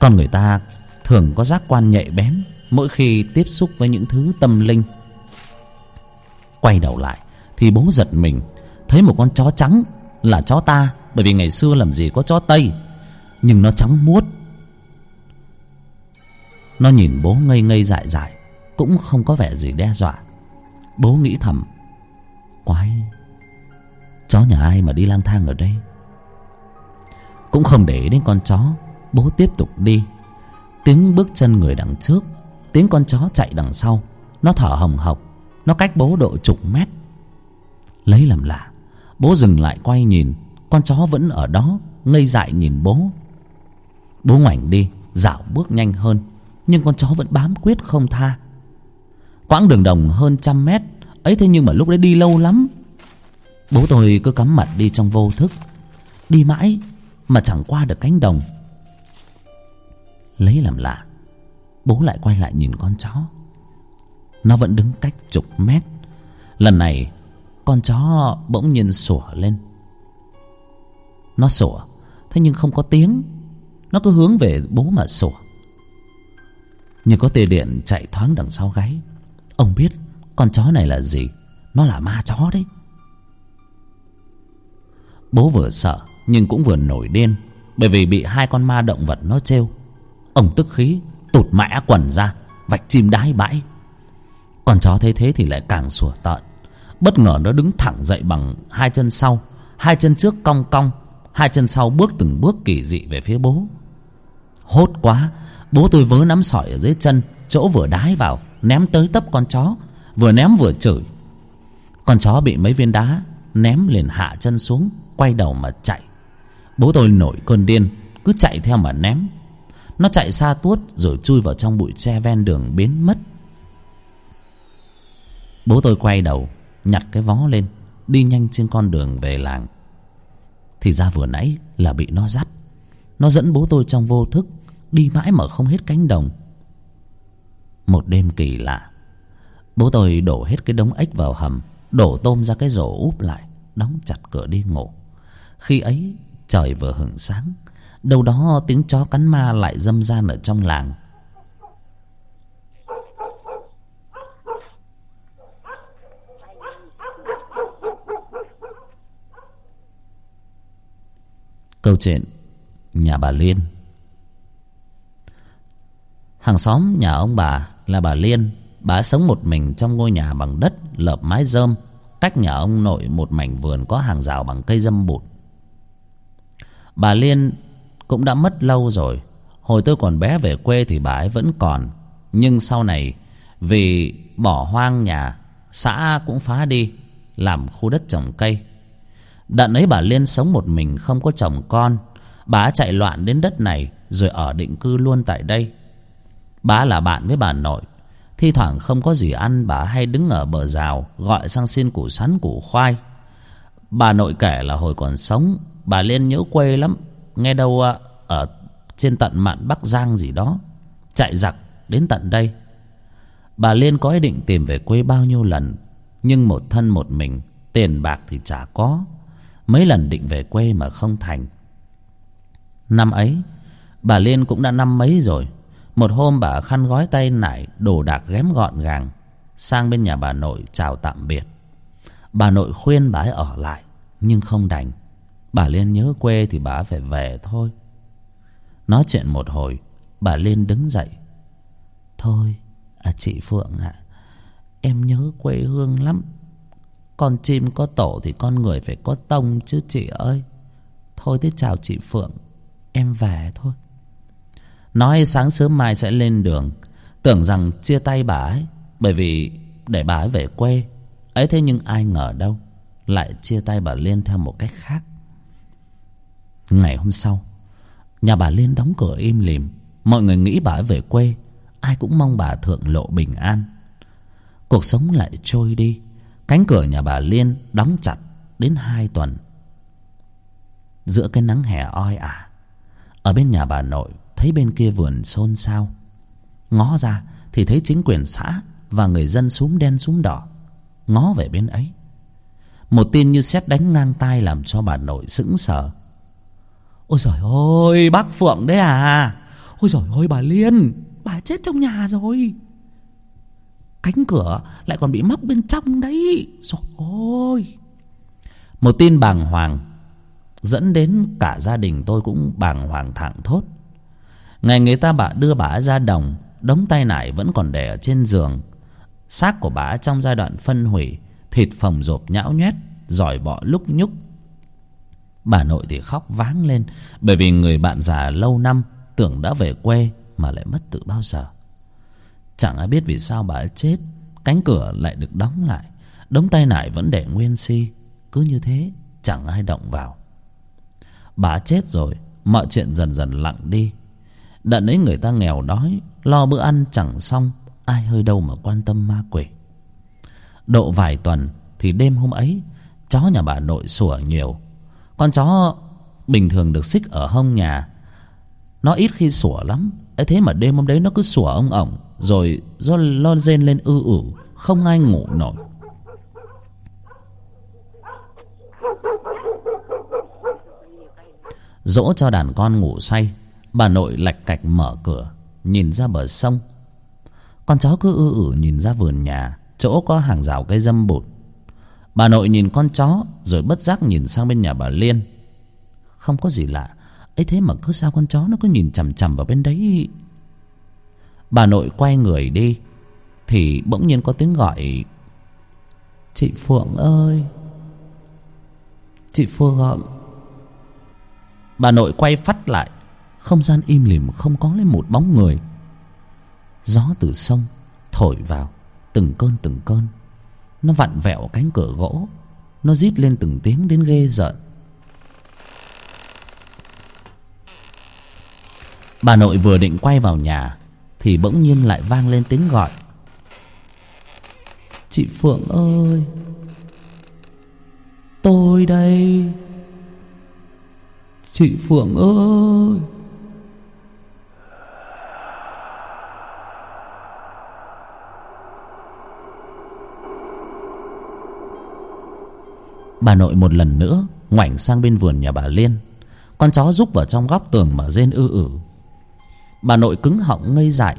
Con người ta thường có giác quan nhạy bén mỗi khi tiếp xúc với những thứ tâm linh. Quay đầu lại thì bố giật mình, thấy một con chó trắng là chó ta bởi vì ngày xưa làm gì có chó tây, nhưng nó trắng muốt. Nó nhìn bố ngây ngây dại dại, cũng không có vẻ gì đe dọa. Bố nghĩ thầm, quái, chó nhà ai mà đi lang thang ở đây? Cũng không để ý đến con chó, bố tiếp tục đi. Tiếng bước chân người đằng trước, tiếng con chó chạy đằng sau, nó thở hồng hộc, nó cách bố độ chục mét. Lấy làm lạ, bố dừng lại quay nhìn con chó vẫn ở đó, ngây dại nhìn bố. Bố ngoảnh đi, dạo bước nhanh hơn, nhưng con chó vẫn bám quyết không tha. Quãng đường đồng hơn trăm mét, ấy thế nhưng mà lúc đấy đi lâu lắm. Bố tôi cứ cắm mặt đi trong vô thức. Đi mãi mà chẳng qua được cánh đồng. Lấy làm lạ, bố lại quay lại nhìn con chó. Nó vẫn đứng cách chục mét. Lần này, con chó bỗng nhiên sủa lên nó sủa. Thế nhưng không có tiếng. Nó cứ hướng về bố mà sủa. Như có tia điện chạy thoáng đằng sau gáy. Ông biết con chó này là gì. Nó là ma chó đấy. Bố vừa sợ nhưng cũng vừa nổi điên bởi vì bị hai con ma động vật nó trêu. Ông tức khí, tụt mã quần ra, vạch chim đái bãi. Con chó thấy thế thì lại càng sủa tợn. Bất ngờ nó đứng thẳng dậy bằng hai chân sau, hai chân trước cong cong hai chân sau bước từng bước kỳ dị về phía bố. Hốt quá, bố tôi vớ nắm sỏi ở dưới chân, chỗ vừa đái vào, ném tới tấp con chó, vừa ném vừa chửi. Con chó bị mấy viên đá ném liền hạ chân xuống, quay đầu mà chạy. Bố tôi nổi cơn điên, cứ chạy theo mà ném. Nó chạy xa tuốt rồi chui vào trong bụi tre ven đường biến mất. Bố tôi quay đầu, nhặt cái vó lên, đi nhanh trên con đường về làng thì ra vừa nãy là bị nó dắt. Nó dẫn bố tôi trong vô thức, đi mãi mà không hết cánh đồng. Một đêm kỳ lạ, bố tôi đổ hết cái đống ếch vào hầm, đổ tôm ra cái rổ úp lại, đóng chặt cửa đi ngủ. Khi ấy trời vừa hửng sáng, đâu đó tiếng chó cắn ma lại dâm gian ở trong làng. Câu chuyện nhà bà liên. Hàng xóm nhà ông bà là bà liên. Bà sống một mình trong ngôi nhà bằng đất, lợp mái rơm cách nhà ông nội một mảnh vườn có hàng rào bằng cây dâm bụt. Bà liên cũng đã mất lâu rồi. Hồi tôi còn bé về quê thì bà ấy vẫn còn. Nhưng sau này, vì bỏ hoang nhà, xã cũng phá đi, làm khu đất trồng cây đợt ấy bà liên sống một mình không có chồng con. Bà chạy loạn đến đất này, rồi ở định cư luôn tại đây. Bà là bạn với bà nội. Thi thoảng không có gì ăn, bà hay đứng ở bờ rào, gọi sang xin củ sắn, củ khoai. Bà nội kể là hồi còn sống, bà liên nhớ quê lắm. Nghe đâu à, ở trên tận mạn bắc giang gì đó. Chạy giặc đến tận đây. Bà liên có ý định tìm về quê bao nhiêu lần, nhưng một thân một mình, tiền bạc thì chả có mấy lần định về quê mà không thành. Năm ấy, bà liên cũng đã năm mấy rồi. Một hôm bà khăn gói tay nải đồ đạc ghém gọn gàng, sang bên nhà bà nội chào tạm biệt. Bà nội khuyên bà ấy ở lại, nhưng không đành. Bà liên nhớ quê thì bà phải về thôi. Nói chuyện một hồi, bà liên đứng dậy. Thôi à chị phượng ạ, em nhớ quê hương lắm con chim có tổ thì con người phải có tông chứ chị ơi. Thôi thế chào chị phượng, em về thôi. Nói sáng sớm mai sẽ lên đường. Tưởng rằng chia tay bà ấy, bởi vì để bà ấy về quê. Ấy thế nhưng ai ngờ đâu, lại chia tay bà liên theo một cách khác. Ngày hôm sau, nhà bà liên đóng cửa im lìm. Mọi người nghĩ bà ấy về quê, ai cũng mong bà thượng lộ bình an. Cuộc sống lại trôi đi cánh cửa nhà bà liên đóng chặt đến hai tuần. Giữa cái nắng hè oi ả, ở bên nhà bà nội thấy bên kia vườn xôn xao. Ngó ra thì thấy chính quyền xã và người dân xuống đen xuống đỏ ngó về bên ấy. Một tin như sét đánh ngang tai làm cho bà nội sững sờ. Ôi giời ơi, bác phượng đấy à! Ôi giời ơi, bà liên, bà chết trong nhà rồi! Cánh cửa lại còn bị móc bên trong đấy. Rồi ôi. Một tin bàng hoàng dẫn đến cả gia đình tôi cũng bàng hoàng thảng thốt. Ngày người ta bà đưa bà ra đồng, đống tay nải vẫn còn để ở trên giường. Xác của bà trong giai đoạn phân hủy, thịt phồng rộp nhão nhoét, giỏi bọ lúc nhúc. Bà nội thì khóc váng lên, bởi vì người bạn già lâu năm tưởng đã về quê mà lại mất từ bao giờ chẳng ai biết vì sao bà ấy chết. Cánh cửa lại được đóng lại. Đống tay nải vẫn để nguyên si. Cứ như thế, chẳng ai động vào. Bà chết rồi, mọi chuyện dần dần lặng đi. Đợt ấy người ta nghèo đói, lo bữa ăn chẳng xong, ai hơi đâu mà quan tâm ma quỷ. Độ vài tuần thì đêm hôm ấy, chó nhà bà nội sủa nhiều. Con chó bình thường được xích ở hông nhà. Nó ít khi sủa lắm. Ấy thế mà đêm hôm đấy nó cứ sủa ông ổng rồi do lo rên lên ư ử, không ai ngủ nổi. Dỗ cho đàn con ngủ say, bà nội lạch cạch mở cửa, nhìn ra bờ sông. Con chó cứ ư ử nhìn ra vườn nhà, chỗ có hàng rào cây dâm bụt. Bà nội nhìn con chó, rồi bất giác nhìn sang bên nhà bà liên. Không có gì lạ, ấy thế mà cứ sao con chó nó cứ nhìn chằm chằm vào bên đấy bà nội quay người đi. Thì bỗng nhiên có tiếng gọi. Chị phượng ơi. Chị phượng. Bà nội quay phắt lại. Không gian im lìm, không có lấy một bóng người. Gió từ sông thổi vào, từng cơn từng cơn. Nó vặn vẹo cánh cửa gỗ. Nó rít lên từng tiếng đến ghê rợn. Bà nội vừa định quay vào nhà thì bỗng nhiên lại vang lên tiếng gọi. Chị phượng ơi, Tôi đây. Chị Phượng ơi. Bà nội một lần nữa ngoảnh sang bên vườn nhà bà liên. Con chó rúc vào trong góc tường mà rên ư ử bà nội cứng họng ngây dại.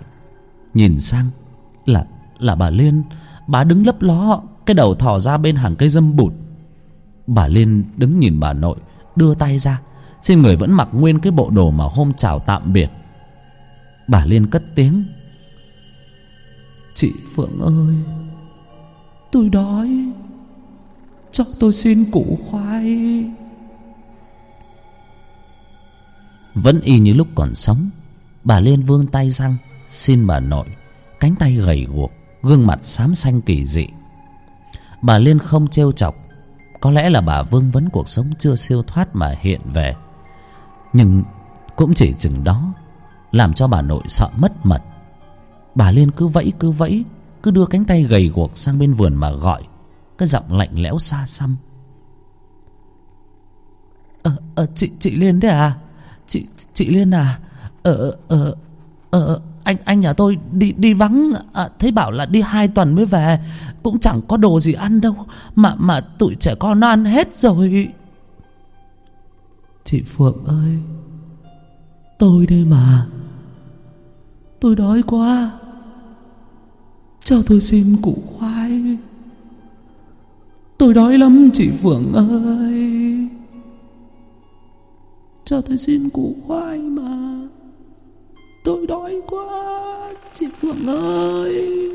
Nhìn sang, là là bà liên. Bà đứng lấp ló, cái đầu thò ra bên hàng cây dâm bụt. Bà liên đứng nhìn bà nội, đưa tay ra. Trên người vẫn mặc nguyên cái bộ đồ mà hôm chào tạm biệt. Bà liên cất tiếng. Chị phượng ơi, tôi đói. Cho tôi xin củ khoai. Vẫn y như lúc còn sống bà liên vươn tay răng xin bà nội, cánh tay gầy guộc, gương mặt xám xanh kỳ dị. Bà liên không trêu chọc, có lẽ là bà vương vấn cuộc sống chưa siêu thoát mà hiện về. Nhưng cũng chỉ chừng đó, làm cho bà nội sợ mất mật. Bà liên cứ vẫy cứ vẫy, cứ đưa cánh tay gầy guộc sang bên vườn mà gọi, cái giọng lạnh lẽo xa xăm. Ờ ờ chị chị liên đấy à? Chị chị liên à? Ờ ờ ờ anh anh nhà tôi đi đi vắng. À, thấy bảo là đi hai tuần mới về. Cũng chẳng có đồ gì ăn đâu. Mà mà tụi trẻ con nó ăn hết rồi. Chị phượng ơi tôi đây mà. Tôi đói quá. Cho tôi xin củ khoai. Tôi đói lắm chị phượng ơi. Cho tôi xin củ khoai mà tôi đói quá, chị phượng ơi.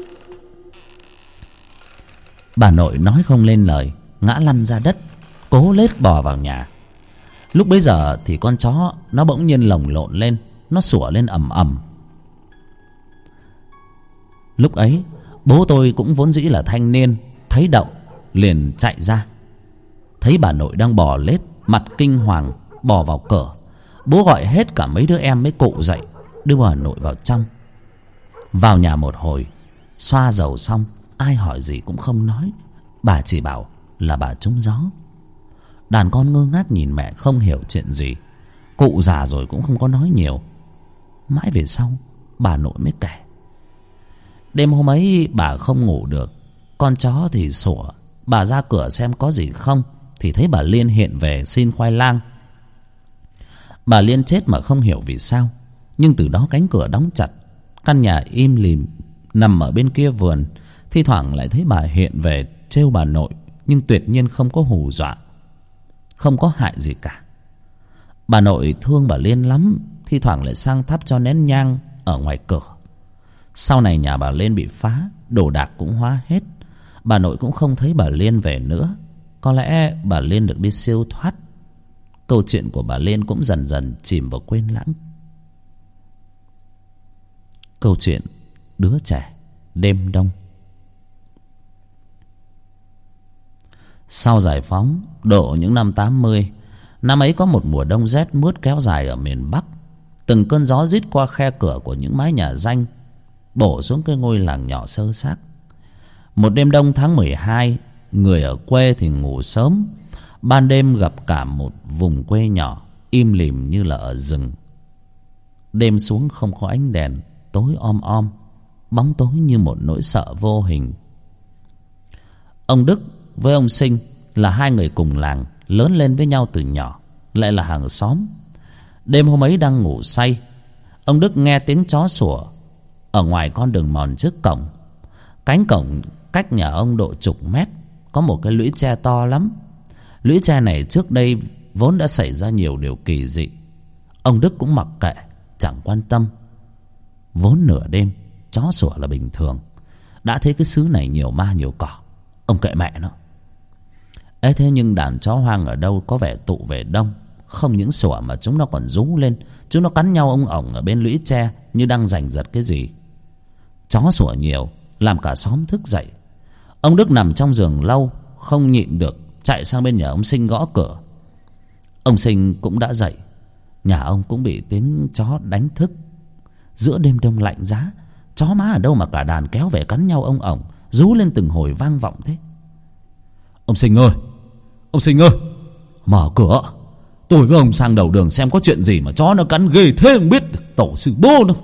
Bà nội nói không lên lời, ngã lăn ra đất, cố lết bò vào nhà. Lúc bấy giờ thì con chó nó bỗng nhiên lồng lộn lên, nó sủa lên ầm ầm. Lúc ấy, bố tôi cũng vốn dĩ là thanh niên, thấy động liền chạy ra. Thấy bà nội đang bò lết, mặt kinh hoàng, bò vào cửa. Bố gọi hết cả mấy đứa em mới cụ dậy đưa bà nội vào trong. Vào nhà một hồi, xoa dầu xong, ai hỏi gì cũng không nói. Bà chỉ bảo là bà trúng gió. Đàn con ngơ ngác nhìn mẹ không hiểu chuyện gì. Cụ già rồi cũng không có nói nhiều. Mãi về sau, bà nội mới kể. Đêm hôm ấy bà không ngủ được. Con chó thì sủa. Bà ra cửa xem có gì không, thì thấy bà liên hiện về xin khoai lang. Bà liên chết mà không hiểu vì sao nhưng từ đó cánh cửa đóng chặt, căn nhà im lìm, nằm ở bên kia vườn. Thi thoảng lại thấy bà hiện về trêu bà nội, nhưng tuyệt nhiên không có hù dọa, không có hại gì cả. Bà nội thương bà liên lắm, thi thoảng lại sang thắp cho nén nhang ở ngoài cửa. Sau này nhà bà liên bị phá, đồ đạc cũng hóa hết. Bà nội cũng không thấy bà liên về nữa. Có lẽ bà liên được đi siêu thoát. Câu chuyện của bà liên cũng dần dần chìm vào quên lãng câu chuyện đứa trẻ đêm đông. Sau giải phóng độ những năm tám mươi, năm ấy có một mùa đông rét mướt kéo dài ở miền bắc. Từng cơn gió rít qua khe cửa của những mái nhà danh bổ xuống cái ngôi làng nhỏ sơ xác. Một đêm đông tháng mười hai, người ở quê thì ngủ sớm. Ban đêm gặp cả một vùng quê nhỏ, im lìm như là ở rừng. Đêm xuống không có ánh đèn tối om om, bóng tối như một nỗi sợ vô hình. Ông đức với ông sinh là hai người cùng làng, lớn lên với nhau từ nhỏ, lại là hàng xóm. Đêm hôm ấy đang ngủ say, ông đức nghe tiếng chó sủa ở ngoài con đường mòn trước cổng. Cánh cổng cách nhà ông độ chục mét, có một cái lũy tre to lắm. Lũy tre này trước đây vốn đã xảy ra nhiều điều kỳ dị. Ông đức cũng mặc kệ, chẳng quan tâm vốn nửa đêm, chó sủa là bình thường. Đã thấy cái xứ này nhiều ma nhiều cỏ, ông kệ mẹ nó. Ấy thế nhưng đàn chó hoang ở đâu có vẻ tụ về đông, không những sủa mà chúng nó còn rú lên. Chúng nó cắn nhau ông ổng ở bên lũy tre như đang giành giật cái gì. Chó sủa nhiều, làm cả xóm thức dậy. Ông đức nằm trong giường lâu không nhịn được, chạy sang bên nhà ông sinh gõ cửa. Ông sinh cũng đã dậy. Nhà ông cũng bị tiếng chó đánh thức giữa đêm đông lạnh giá chó má ở đâu mà cả đàn kéo về cắn nhau ông ổng rú lên từng hồi vang vọng thế. Ông sinh ơi! Ông sinh ơi! Mở cửa! Tôi với ông sang đầu đường xem có chuyện gì mà chó nó cắn ghê thế không biết tổ sư bố đâu.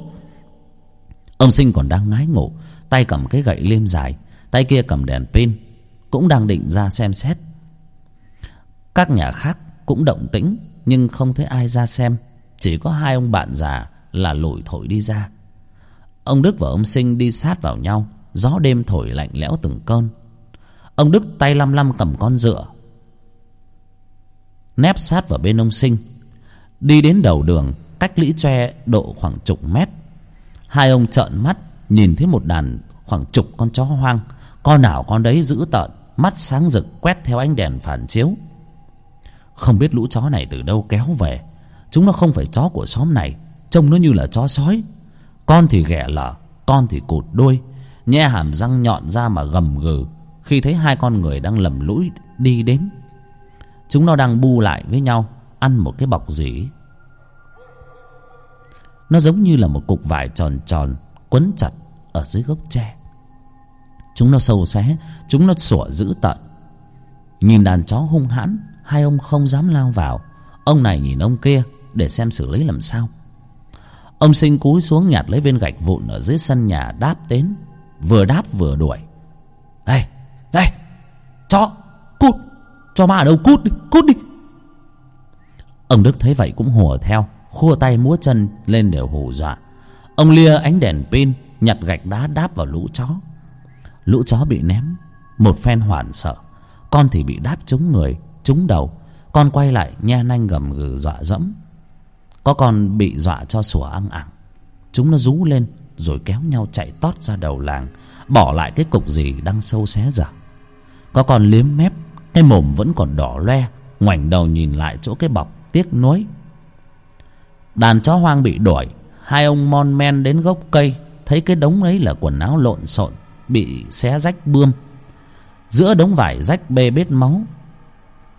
Ông sinh còn đang ngái ngủ tay cầm cái gậy liêm dài tay kia cầm đèn pin cũng đang định ra xem xét. Các nhà khác cũng động tĩnh nhưng không thấy ai ra xem chỉ có hai ông bạn già là lủi thổi đi ra. Ông đức và ông sinh đi sát vào nhau, gió đêm thổi lạnh lẽo từng cơn. Ông đức tay lăm lăm cầm con dựa, nép sát vào bên ông sinh. Đi đến đầu đường, cách lũy tre độ khoảng chục mét, hai ông trợn mắt, nhìn thấy một đàn khoảng chục con chó hoang. Con nào con đấy dữ tợn, mắt sáng rực, quét theo ánh đèn phản chiếu. Không biết lũ chó này từ đâu kéo về, chúng nó không phải chó của xóm này trông nó như là chó sói. Con thì ghẻ lở, con thì cụt đuôi. Nhe hàm răng nhọn ra mà gầm gừ khi thấy hai con người đang lầm lũi đi đến. Chúng nó đang bu lại với nhau, ăn một cái bọc dỉ nó giống như là một cục vải tròn tròn, quấn chặt ở dưới gốc tre. Chúng nó sâu xé, chúng nó sủa dữ tợn. Nhìn đàn chó hung hãn, hai ông không dám lao vào. Ông này nhìn ông kia để xem xử lý làm sao ông sinh cúi xuống nhặt lấy viên gạch vụn ở dưới sân nhà, đáp đến. Vừa đáp vừa đuổi. Ê ê, chó, cút, cho ma ở đâu, cút đi cút đi. Ông đức thấy vậy cũng hùa theo, khua tay múa chân lên để hù dọa. Ông lia ánh đèn pin, nhặt gạch đá đáp vào lũ chó. Lũ chó bị ném, một phen hoảng sợ. Con thì bị đáp trúng người, trúng đầu. Con quay lại nha nanh gầm gừ dọa dẫm có con bị dọa cho sủa ăn ẳng chúng nó rú lên, rồi kéo nhau chạy tót ra đầu làng, bỏ lại cái cục gì đang sâu xé dở có con liếm mép, cái mồm vẫn còn đỏ loe, ngoảnh đầu nhìn lại chỗ cái bọc tiếc nuối. Đàn chó hoang bị đuổi, hai ông mon men đến gốc cây, thấy cái đống ấy là quần áo lộn xộn, bị xé rách bươm. Giữa đống vải rách bê bết máu.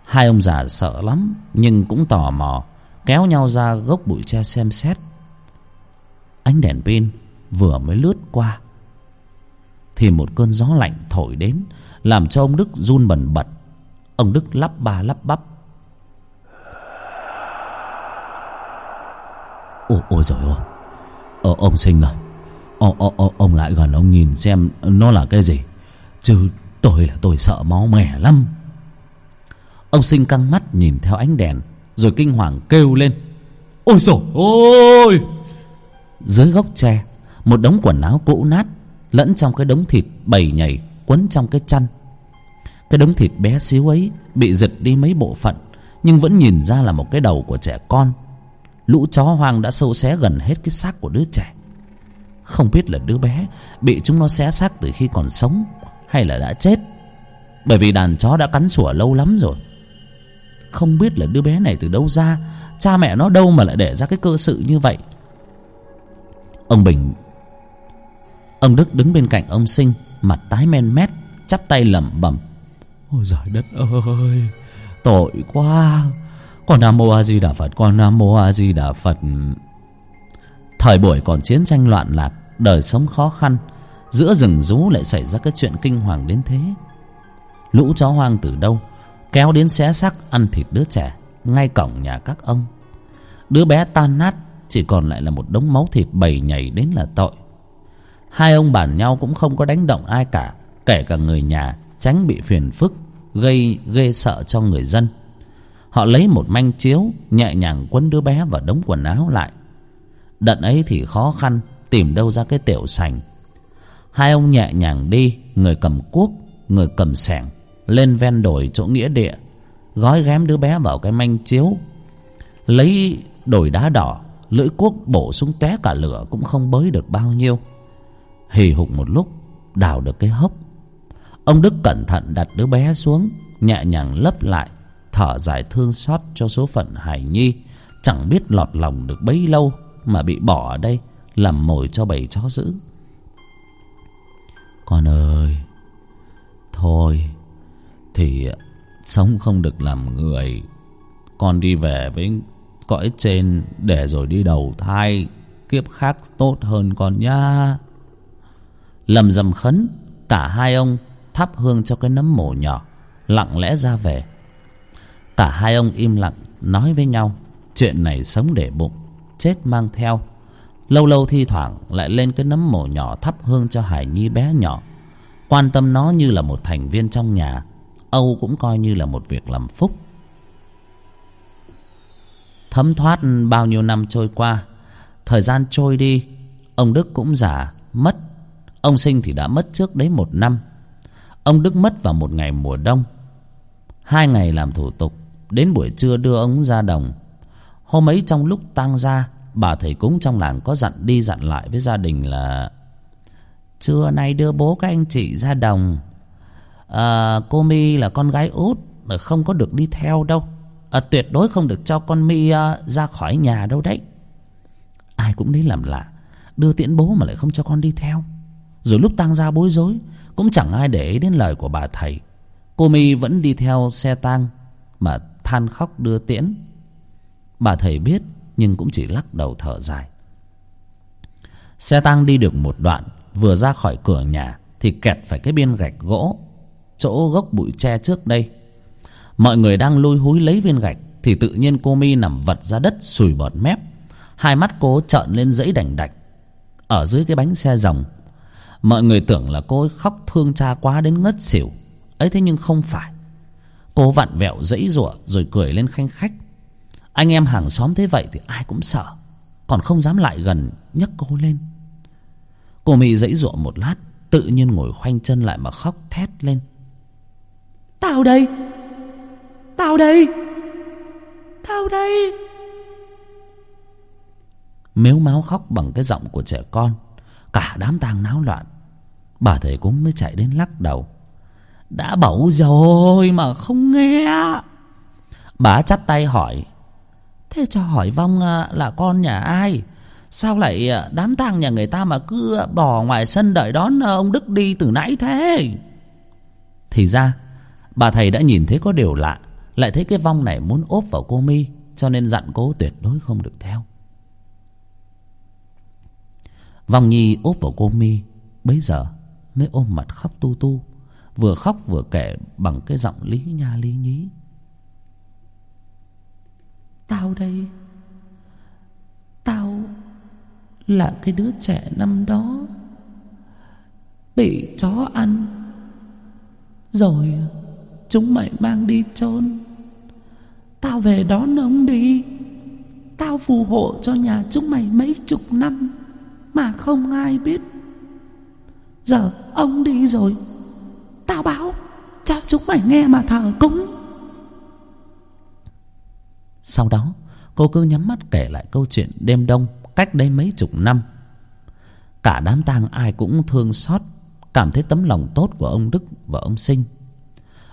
Hai ông già sợ lắm, nhưng cũng tò mò kéo nhau ra gốc bụi tre xem xét. Ánh đèn pin vừa mới lướt qua thì một cơn gió lạnh thổi đến làm cho ông đức run bần bật. Ông đức lắp ba lắp bắp. Ôi ôi rồi ôi ờ, ông sinh rồi. ờ, ờ, ờ, ông lại gần ông nhìn xem nó là cái gì. Chứ tôi là tôi sợ máu mẻ lắm. Ông sinh căng mắt nhìn theo ánh đèn rồi kinh hoàng kêu lên. Ôi dồi ôi dưới gốc tre, một đống quần áo cũ nát lẫn trong cái đống thịt bầy nhảy quấn trong cái chăn. Cái đống thịt bé xíu ấy bị giật đi mấy bộ phận, nhưng vẫn nhìn ra là một cái đầu của trẻ con. Lũ chó hoang đã sâu xé gần hết cái xác của đứa trẻ. Không biết là đứa bé bị chúng nó xé xác từ khi còn sống hay là đã chết. Bởi vì đàn chó đã cắn sủa lâu lắm rồi không biết là đứa bé này từ đâu ra, cha mẹ nó đâu mà lại để ra cái cơ sự như vậy. Ông bình, ông đức đứng bên cạnh ông sinh, mặt tái men mét, chắp tay lẩm bẩm. Ôi giời đất ơi, tội quá. Con nam mô a di đà phật, con nam mô a di đà phật. Thời buổi còn chiến tranh loạn lạc, đời sống khó khăn, giữa rừng rú lại xảy ra cái chuyện kinh hoàng đến thế. Lũ chó hoang từ đâu kéo đến xé xác ăn thịt đứa trẻ, ngay cổng nhà các ông. Đứa bé tan nát, chỉ còn lại là một đống máu thịt bầy nhảy đến là tội. Hai ông bàn nhau cũng không có đánh động ai cả, kể cả người nhà, tránh bị phiền phức, gây, ghê sợ cho người dân. Họ lấy một manh chiếu, nhẹ nhàng quấn đứa bé vào đống quần áo lại. Đận ấy thì khó khăn, tìm đâu ra cái tiểu sành. Hai ông nhẹ nhàng đi, người cầm cuốc, người cầm sẻng lên ven đồi chỗ nghĩa địa, gói ghém đứa bé vào cái manh chiếu, lấy đồi đá đỏ, lưỡi cuốc bổ xuống tóe cả lửa cũng không bới được bao nhiêu. Hì hục một lúc, đào được cái hốc. Ông đức cẩn thận đặt đứa bé xuống, nhẹ nhàng lấp lại, thở dài thương xót cho số phận hải nhi. Chẳng biết lọt lòng được bấy lâu mà bị bỏ ở đây, làm mồi cho bầy chó dữ. Con ơi, thôi thì sống không được làm người. Con đi về với cõi trên để rồi đi đầu thai, kiếp khác tốt hơn con nhá. Lầm dầm khấn cả hai ông thắp hương cho cái nấm mồ nhỏ, lặng lẽ ra về. Cả hai ông im lặng, nói với nhau, chuyện này sống để bụng, chết mang theo. Lâu lâu thi thoảng lại lên cái nấm mồ nhỏ thắp hương cho hải nhi bé nhỏ, quan tâm nó như là một thành viên trong nhà âu cũng coi như là một việc làm phúc. Thấm thoát bao nhiêu năm trôi qua thời gian trôi đi ông đức cũng già mất. Ông sinh thì đã mất trước đấy một năm. Ông đức mất vào một ngày mùa đông. Hai ngày làm thủ tục đến buổi trưa đưa ông ra đồng. Hôm ấy trong lúc tang ra, bà thầy cúng trong làng có dặn đi dặn lại với gia đình là trưa nay đưa bố các anh chị ra đồng à, cô mi là con gái út không có được đi theo đâu. À, tuyệt đối không được cho con mi à, ra khỏi nhà đâu đấy. Ai cũng lấy làm lạ đưa tiễn bố mà lại không cho con đi theo. Rồi lúc tang gia bối rối cũng chẳng ai để ý đến lời của bà thầy. Cô mi vẫn đi theo xe tang mà than khóc đưa tiễn. Bà thầy biết nhưng cũng chỉ lắc đầu thở dài. Xe tang đi được một đoạn vừa ra khỏi cửa nhà thì kẹt phải cái biên gạch gỗ chỗ gốc bụi tre trước đây. Mọi người đang lôi húi lấy viên gạch, thì tự nhiên cô mi nằm vật ra đất sùi bọt mép. Hai mắt cô trợn lên dãy đành đạch. Ở dưới cái bánh xe rồng, mọi người tưởng là cô ấy khóc thương cha quá đến ngất xỉu. Ấy thế nhưng không phải. Cô vặn vẹo dãy giụa rồi cười lên khanh khách. Anh em hàng xóm thế vậy thì ai cũng sợ. Còn không dám lại gần, nhấc cô lên. Cô mi dãy giụa một lát, tự nhiên ngồi khoanh chân lại mà khóc thét lên tao đây. Tao đây. Tao đây. Mếu máu khóc bằng cái giọng của trẻ con. Cả đám tang náo loạn. Bà thầy cũng mới chạy đến lắc đầu. Đã bảo rồi mà không nghe. Bà chắp tay hỏi. Thế cho hỏi vong à, là con nhà ai? Sao lại à, đám tang nhà người ta mà cứ bỏ ngoài sân đợi đón à, ông đức đi từ nãy thế? Thì ra bà thầy đã nhìn thấy có điều lạ, lại thấy cái vong này muốn ốp vào cô mi, cho nên dặn cô tuyệt đối không được theo. Vong nhi ốp vào cô mi, bấy giờ mới ôm mặt khóc tu tu, vừa khóc vừa kể bằng cái giọng lý nha lý nhí. Tao đây, tao là cái đứa trẻ năm đó, bị chó ăn, rồi chúng mày mang đi chôn. Tao về đón ông đi. Tao phù hộ cho nhà chúng mày mấy chục năm mà không ai biết. Giờ ông đi rồi. Tao báo cho chúng mày nghe mà thờ cúng. Sau đó, cô cứ nhắm mắt kể lại câu chuyện đêm đông cách đây mấy chục năm. Cả đám tang ai cũng thương xót, cảm thấy tấm lòng tốt của ông đức và ông sinh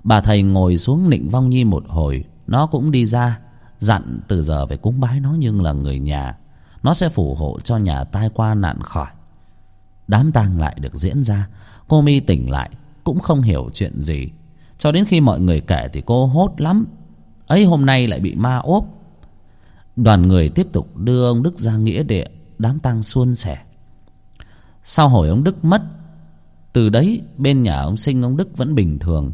bà thầy ngồi xuống nịnh vong nhi một hồi. Nó cũng đi ra, dặn từ giờ phải cúng bái nó nhưng là người nhà. Nó sẽ phù hộ cho nhà tai qua nạn khỏi. Đám tang lại được diễn ra. Cô mi tỉnh lại, cũng không hiểu chuyện gì. Cho đến khi mọi người kể thì cô hốt lắm. Ấy, hôm nay lại bị ma ốp. Đoàn người tiếp tục đưa ông đức ra nghĩa địa. Đám tang suôn sẻ. Sau hồi ông đức mất, từ đấy bên nhà ông sinh ông đức vẫn bình thường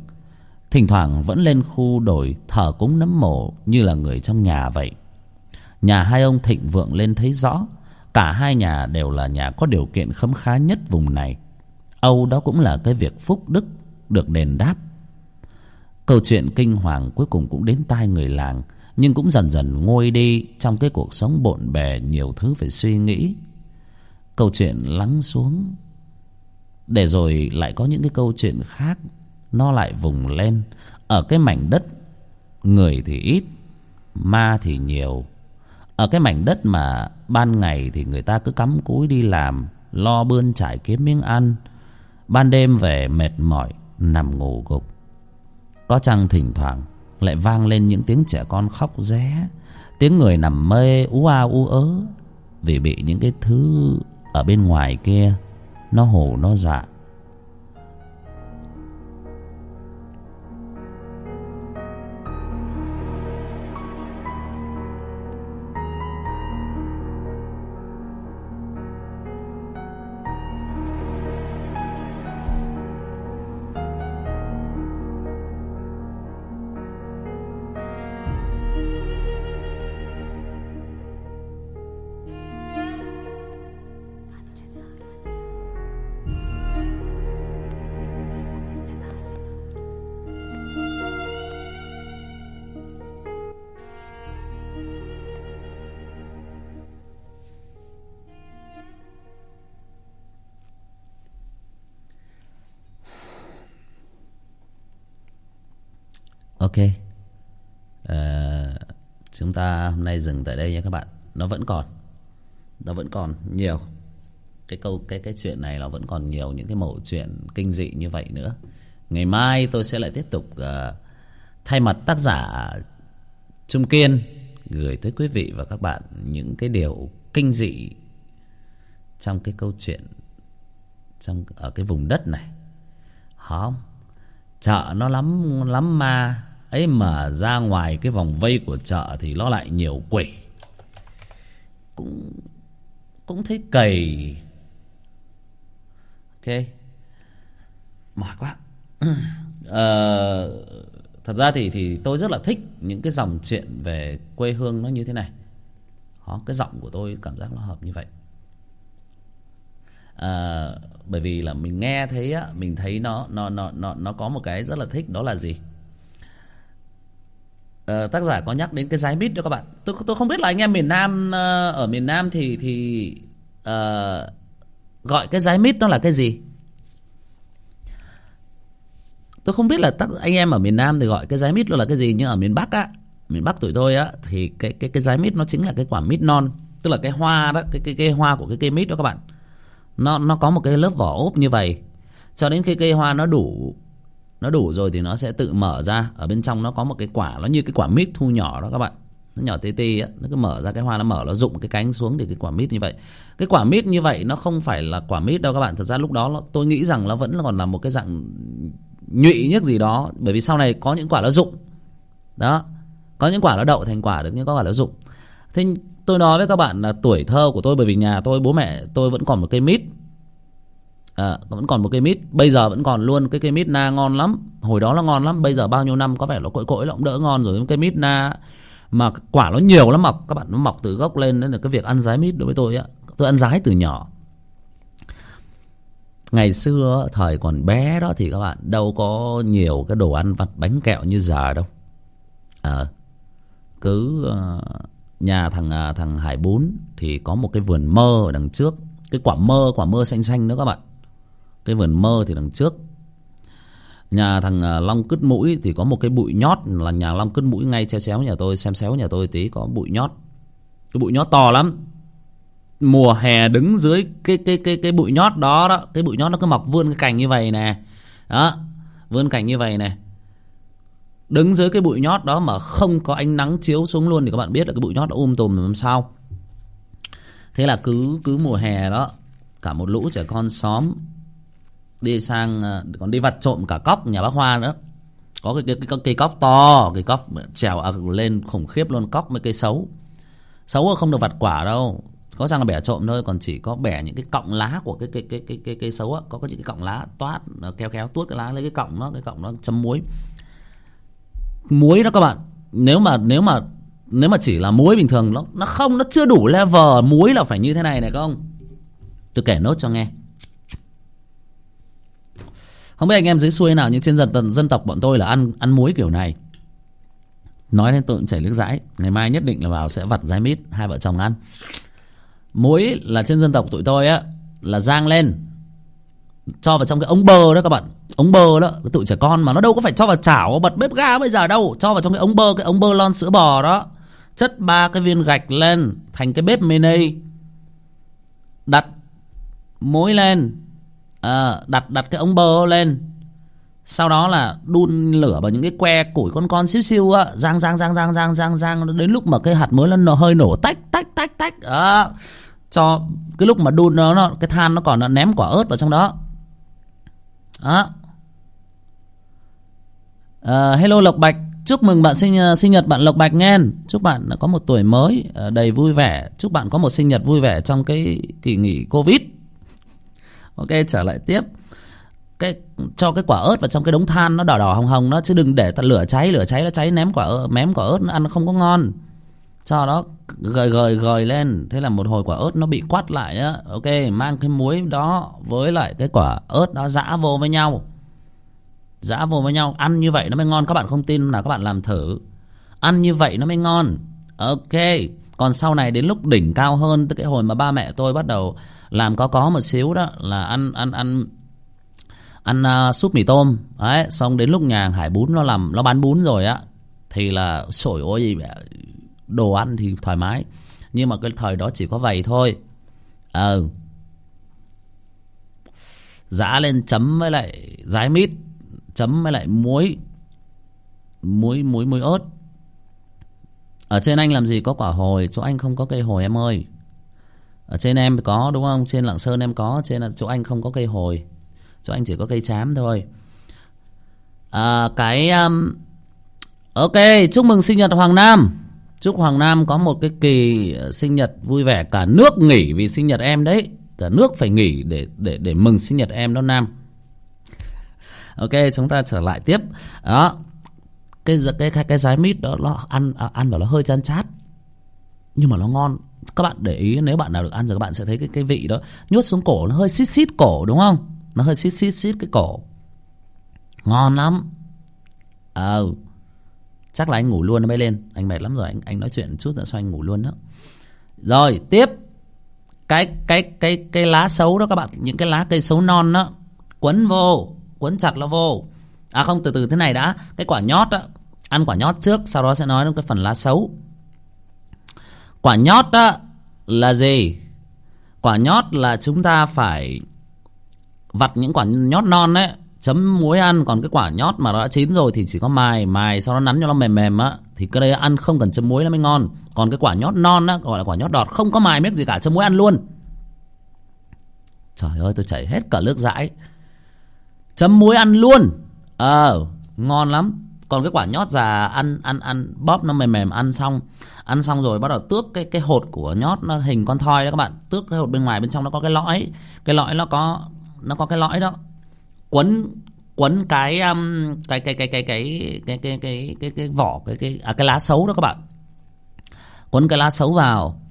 thỉnh thoảng vẫn lên khu đồi thờ cúng nấm mồ như là người trong nhà vậy. Nhà hai ông thịnh vượng lên thấy rõ, cả hai nhà đều là nhà có điều kiện khấm khá nhất vùng này. Âu đó cũng là cái việc phúc đức được đền đáp. Câu chuyện kinh hoàng cuối cùng cũng đến tai người làng, nhưng cũng dần dần nguôi đi trong cái cuộc sống bộn bề nhiều thứ phải suy nghĩ. Câu chuyện lắng xuống. Để rồi lại có những cái câu chuyện khác nó lại vùng lên. Ở cái mảnh đất, người thì ít, ma thì nhiều. Ở cái mảnh đất mà ban ngày thì người ta cứ cắm cúi đi làm, lo bươn trải kiếm miếng ăn. Ban đêm về mệt mỏi, nằm ngủ gục. Có chăng thỉnh thoảng lại vang lên những tiếng trẻ con khóc ré, tiếng người nằm mê ú a ú ớ vì bị những cái thứ ở bên ngoài kia nó hù nó dọa. Ok. À, chúng ta hôm nay dừng tại đây nha các bạn. Nó vẫn còn. Nó vẫn còn nhiều. Cái câu cái cái chuyện này nó vẫn còn nhiều những cái mẩu chuyện kinh dị như vậy nữa. Ngày mai tôi sẽ lại tiếp tục uh, thay mặt tác giả trung kiên gửi tới quý vị và các bạn những cái điều kinh dị trong cái câu chuyện trong ở cái vùng đất này. Không chợ nó lắm lắm ma ấy mà ra ngoài cái vòng vây của chợ thì nó lại nhiều quỷ. Cũng cũng thấy cầy. Ok. Mỏi quá. <clears throat> Ờ, thật ra thì thì tôi rất là thích những cái dòng chuyện về quê hương nó như thế này. Đó, cái giọng của tôi cảm giác nó hợp như vậy. À, bởi vì là mình nghe thấy á mình thấy nó nó nó nó nó có một cái rất là thích đó là gì? Ờ, tác giả có nhắc đến cái giái mít đó các bạn. Tôi tôi không biết là anh em miền Nam uh, ở miền Nam thì thì uh, gọi cái giái mít nó là cái gì? Tôi không biết là tác anh em ở miền Nam thì gọi cái giái mít nó là cái gì nhưng ở miền Bắc á miền Bắc tụi tôi á thì cái cái cái giái mít nó chính là cái quả mít non tức là cái hoa đó cái cái cái hoa của cái cây mít đó các bạn. Nó nó có một cái lớp vỏ ốp như vậy. Cho đến khi cây hoa nó đủ nó đủ rồi thì nó sẽ tự mở ra. Ở bên trong nó có một cái quả, nó như cái quả mít thu nhỏ đó các bạn. Nó nhỏ tê tê á, nó cứ mở ra cái hoa, nó mở, nó rụng cái cánh xuống thì cái quả mít như vậy. Cái quả mít như vậy nó không phải là quả mít đâu các bạn. Thật ra lúc đó tôi nghĩ rằng nó vẫn còn là một cái dạng nhụy nhất gì đó. Bởi vì sau này có những quả nó rụng. Đó. Có những quả nó đậu thành quả được nhưng có quả nó rụng. Thế tôi nói với các bạn là tuổi thơ của tôi, bởi vì nhà tôi, bố mẹ tôi vẫn còn một cây mít à, vẫn còn một cây mít. Bây giờ vẫn còn luôn cái cây mít na ngon lắm. Hồi đó nó ngon lắm. Bây giờ bao nhiêu năm có vẻ nó cội cội nó cũng đỡ ngon rồi. Cây mít na mà quả nó nhiều lắm mọc. Các bạn nó mọc từ gốc lên nên là cái việc ăn rái mít đối với tôi á. Tôi ăn rái từ nhỏ. Ngày xưa thời còn bé đó thì các bạn đâu có nhiều cái đồ ăn vặt bánh kẹo như giờ đâu. À, cứ ờ, nhà thằng à, thằng hải bún thì có một cái vườn mơ ở đằng trước. Cái quả mơ quả mơ xanh xanh nữa các bạn cái vườn mơ thì đằng trước. Nhà thằng à, long cứt mũi thì có một cái bụi nhót, là nhà long cứt mũi ngay chéo chéo nhà tôi, xem xéo nhà tôi tí, có bụi nhót. Cái bụi nhót to lắm. Mùa hè đứng dưới cái cái cái cái bụi nhót đó đó, cái bụi nhót nó cứ mọc vươn cái cành như vậy nè. Đó, vươn cành như vậy nè. Đứng dưới cái bụi nhót đó mà không có ánh nắng chiếu xuống luôn thì các bạn biết là cái bụi nhót nó um tùm làm sao. Thế là cứ cứ mùa hè đó, cả một lũ trẻ con xóm đi sang ờ, còn đi vặt trộm cả cóc nhà bác hoa nữa. Có cái, cái, cái, cây cóc to cây cóc trèo à, lên khủng khiếp luôn cóc mấy cây xấu. Xấu không được vặt quả đâu. Có rằng là bẻ trộm thôi còn chỉ có bẻ những cái cọng lá của cái cái cái cái cái cây xấu á. Có có những cái cọng lá toát ờ, kéo kéo tuốt cái lá lấy cái cọng nó cái cọng nó chấm muối. Muối đó các bạn nếu mà nếu mà nếu mà chỉ là muối bình thường nó nó không nó chưa đủ level muối là phải như thế này này không? Tôi kể nốt cho nghe không biết anh em dưới xuôi nào, nhưng trên dân dân tộc bọn tôi là ăn ăn muối kiểu này. Nói đến tôi cũng chảy nước dãi. Ngày mai nhất định là vào sẽ vặt rái mít, hai vợ chồng ăn. Muối là trên dân tộc tụi tôi á, là rang lên. Cho vào trong cái ống bơ đó các bạn. Ống bơ đó, cái tụi trẻ con mà nó đâu có phải cho vào chảo, bật bếp ga bây giờ đâu. Cho vào trong cái ống bơ, cái ống bơ lon sữa bò đó. Chất ba cái viên gạch lên thành cái bếp mini. Đặt muối lên à, đặt đặt cái ống bơ lên. Sau đó là đun lửa vào những cái que củi con con xíu xiu á. Rang rang rang rang rang rang rang. Đến lúc mà cái hạt muối nó hơi nổ tách tách tách tách. À, cho cái lúc mà đun nó, nó cái than nó còn nó ném quả ớt vào trong đó. Đó. À, hello lộc bạch. Chúc mừng bạn sinh ờ, sinh nhật bạn lộc bạch nghe. Chúc bạn có một tuổi mới đầy vui vẻ. Chúc bạn có một sinh nhật vui vẻ trong cái kỳ nghỉ covid ok, trở lại tiếp. Cái, cho cái quả ớt vào trong cái đống than nó đỏ đỏ hồng hồng nó chứ đừng để ta lửa cháy lửa cháy nó cháy, ném quả mém quả ớt, nó ăn không có ngon. Cho nó gời gời gời lên. Thế là một hồi quả ớt nó bị quắt lại á. Ok, mang cái muối đó với lại cái quả ớt đó giã vô với nhau. Giã vô với nhau. Ăn như vậy nó mới ngon. Các bạn không tin là các bạn làm thử. Ăn như vậy nó mới ngon. Ok. Còn sau này đến lúc đỉnh cao hơn, tới cái hồi mà ba mẹ tôi bắt đầu làm có có một xíu đó là ăn ăn ăn ăn uh, súp mì tôm. Đấy xong đến lúc nhà hải bún nó làm nó bán bún rồi á thì là sổi ôi gì đồ ăn thì thoải mái. Nhưng mà cái thời đó chỉ có vậy thôi. Ờ. Giã lên chấm với lại rái mít chấm với lại muối muối muối muối ớt. Ở trên anh làm gì có quả hồi? Chỗ anh không có cây hồi em ơi ở trên em có đúng không? Trên lạng sơn em có trên là chỗ anh không có cây hồi. Chỗ anh chỉ có cây chám thôi. À, cái um, ok chúc mừng sinh nhật hoàng nam. Chúc hoàng nam có một cái kỳ sinh nhật vui vẻ cả nước nghỉ vì sinh nhật em đấy. Cả nước phải nghỉ để để để mừng sinh nhật em đó nam. Ok chúng ta trở lại tiếp. Đó cái cái cái cái rái mít đó nó ăn ăn vào nó hơi chán chát nhưng mà nó ngon các bạn để ý nếu bạn nào được ăn rồi các bạn sẽ thấy cái cái vị đó nhốt xuống cổ nó hơi xít xít cổ đúng không? Nó hơi xít xít xít cái cổ. Ngon lắm. Ờ à, chắc là anh ngủ luôn nó mới lên. Anh mệt lắm rồi anh anh nói chuyện chút nữa sau anh ngủ luôn đó. Rồi tiếp. Cái cái cái cái lá xấu đó các bạn những cái lá cây xấu non đó quấn vô quấn chặt nó vô. À không từ từ thế này đã. Cái quả nhót đó ăn quả nhót trước sau đó sẽ nói đến cái phần lá xấu quả nhót đó là gì? Quả nhót là chúng ta phải vặt những quả nhót non đấy chấm muối ăn. Còn cái quả nhót mà đã chín rồi thì chỉ có mài mài sau đó nắn cho nó mềm mềm á, thì cái đấy ăn không cần chấm muối nó mới ngon. Còn cái quả nhót non á, gọi là quả nhót đọt, không có mài miếng gì cả, chấm muối ăn luôn. Trời ơi, tôi chảy hết cả nước dãi. Chấm muối ăn luôn. Ờ ngon lắm còn cái quả nhót già ăn ăn ăn bóp nó mềm mềm ăn xong ăn xong rồi bắt đầu tước cái cái hột của nhót nó hình con thoi đó các bạn tước cái hột bên ngoài bên trong nó có cái lõi cái lõi nó có nó có cái lõi đó quấn quấn cái um, cái cái cái cái cái cái cái cái cái cái vỏ cái cái à cái lá xấu đó các bạn quấn cái lá xấu vào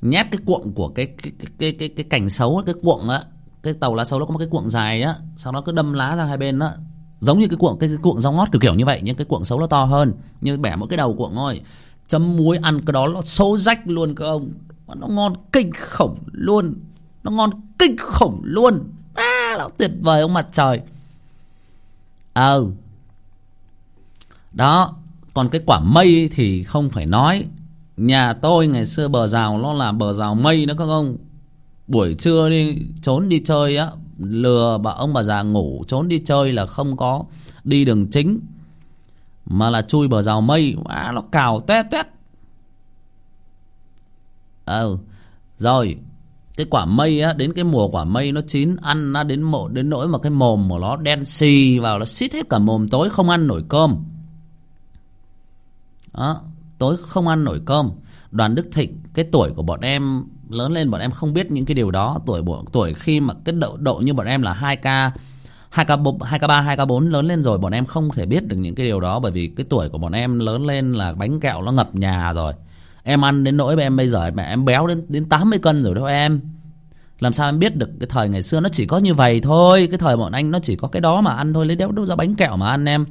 nhét cái cuộn của cái cái cái cái cái, cái cành xấu cái cuộn á cái tàu lá xấu nó có một cái cuộn dài á sau đó cứ đâm lá ra hai bên á giống như cái cuộn cái, cái cuộn rau ngót kiểu kiểu như vậy nhưng cái cuộn xấu nó to hơn. Như bẻ mỗi cái đầu cuộn thôi chấm muối ăn cái đó nó xấu rách luôn cơ ông. Nó ngon kinh khủng luôn. Nó ngon kinh khủng luôn. À nó tuyệt vời ông mặt trời. Ờ. À, đó còn cái quả mây thì không phải nói. Nhà tôi ngày xưa bờ rào nó là bờ rào mây đó các ông. Buổi trưa đi trốn đi chơi á lừa bà ông bà già ngủ trốn đi chơi là không có đi đường chính mà là chui bờ rào mây à, nó cào tét tét ờ rồi cái quả mây á đến cái mùa quả mây nó chín ăn nó đến mộ đến nỗi mà cái mồm của nó đen xì vào nó xít hết cả mồm tối không ăn nổi cơm. Đó tối không ăn nổi cơm. Đoàn đức thịnh cái tuổi của bọn em lớn lên, bọn em không biết những cái điều đó. Tuổi bộ tuổi khi mà cái độ độ như bọn em là hai k hai k hai k ba, hai k bốn lớn lên rồi, bọn em không thể biết được những cái điều đó bởi vì cái tuổi của bọn em lớn lên là bánh kẹo nó ngập nhà rồi. Em ăn đến nỗi em bây giờ mẹ em béo đến đến tám mươi cân rồi đó em. Làm sao em biết được cái thời ngày xưa nó chỉ có như vậy thôi. Cái thời bọn anh nó chỉ có cái đó mà ăn thôi, lấy đéo đâu ra bánh kẹo mà ăn em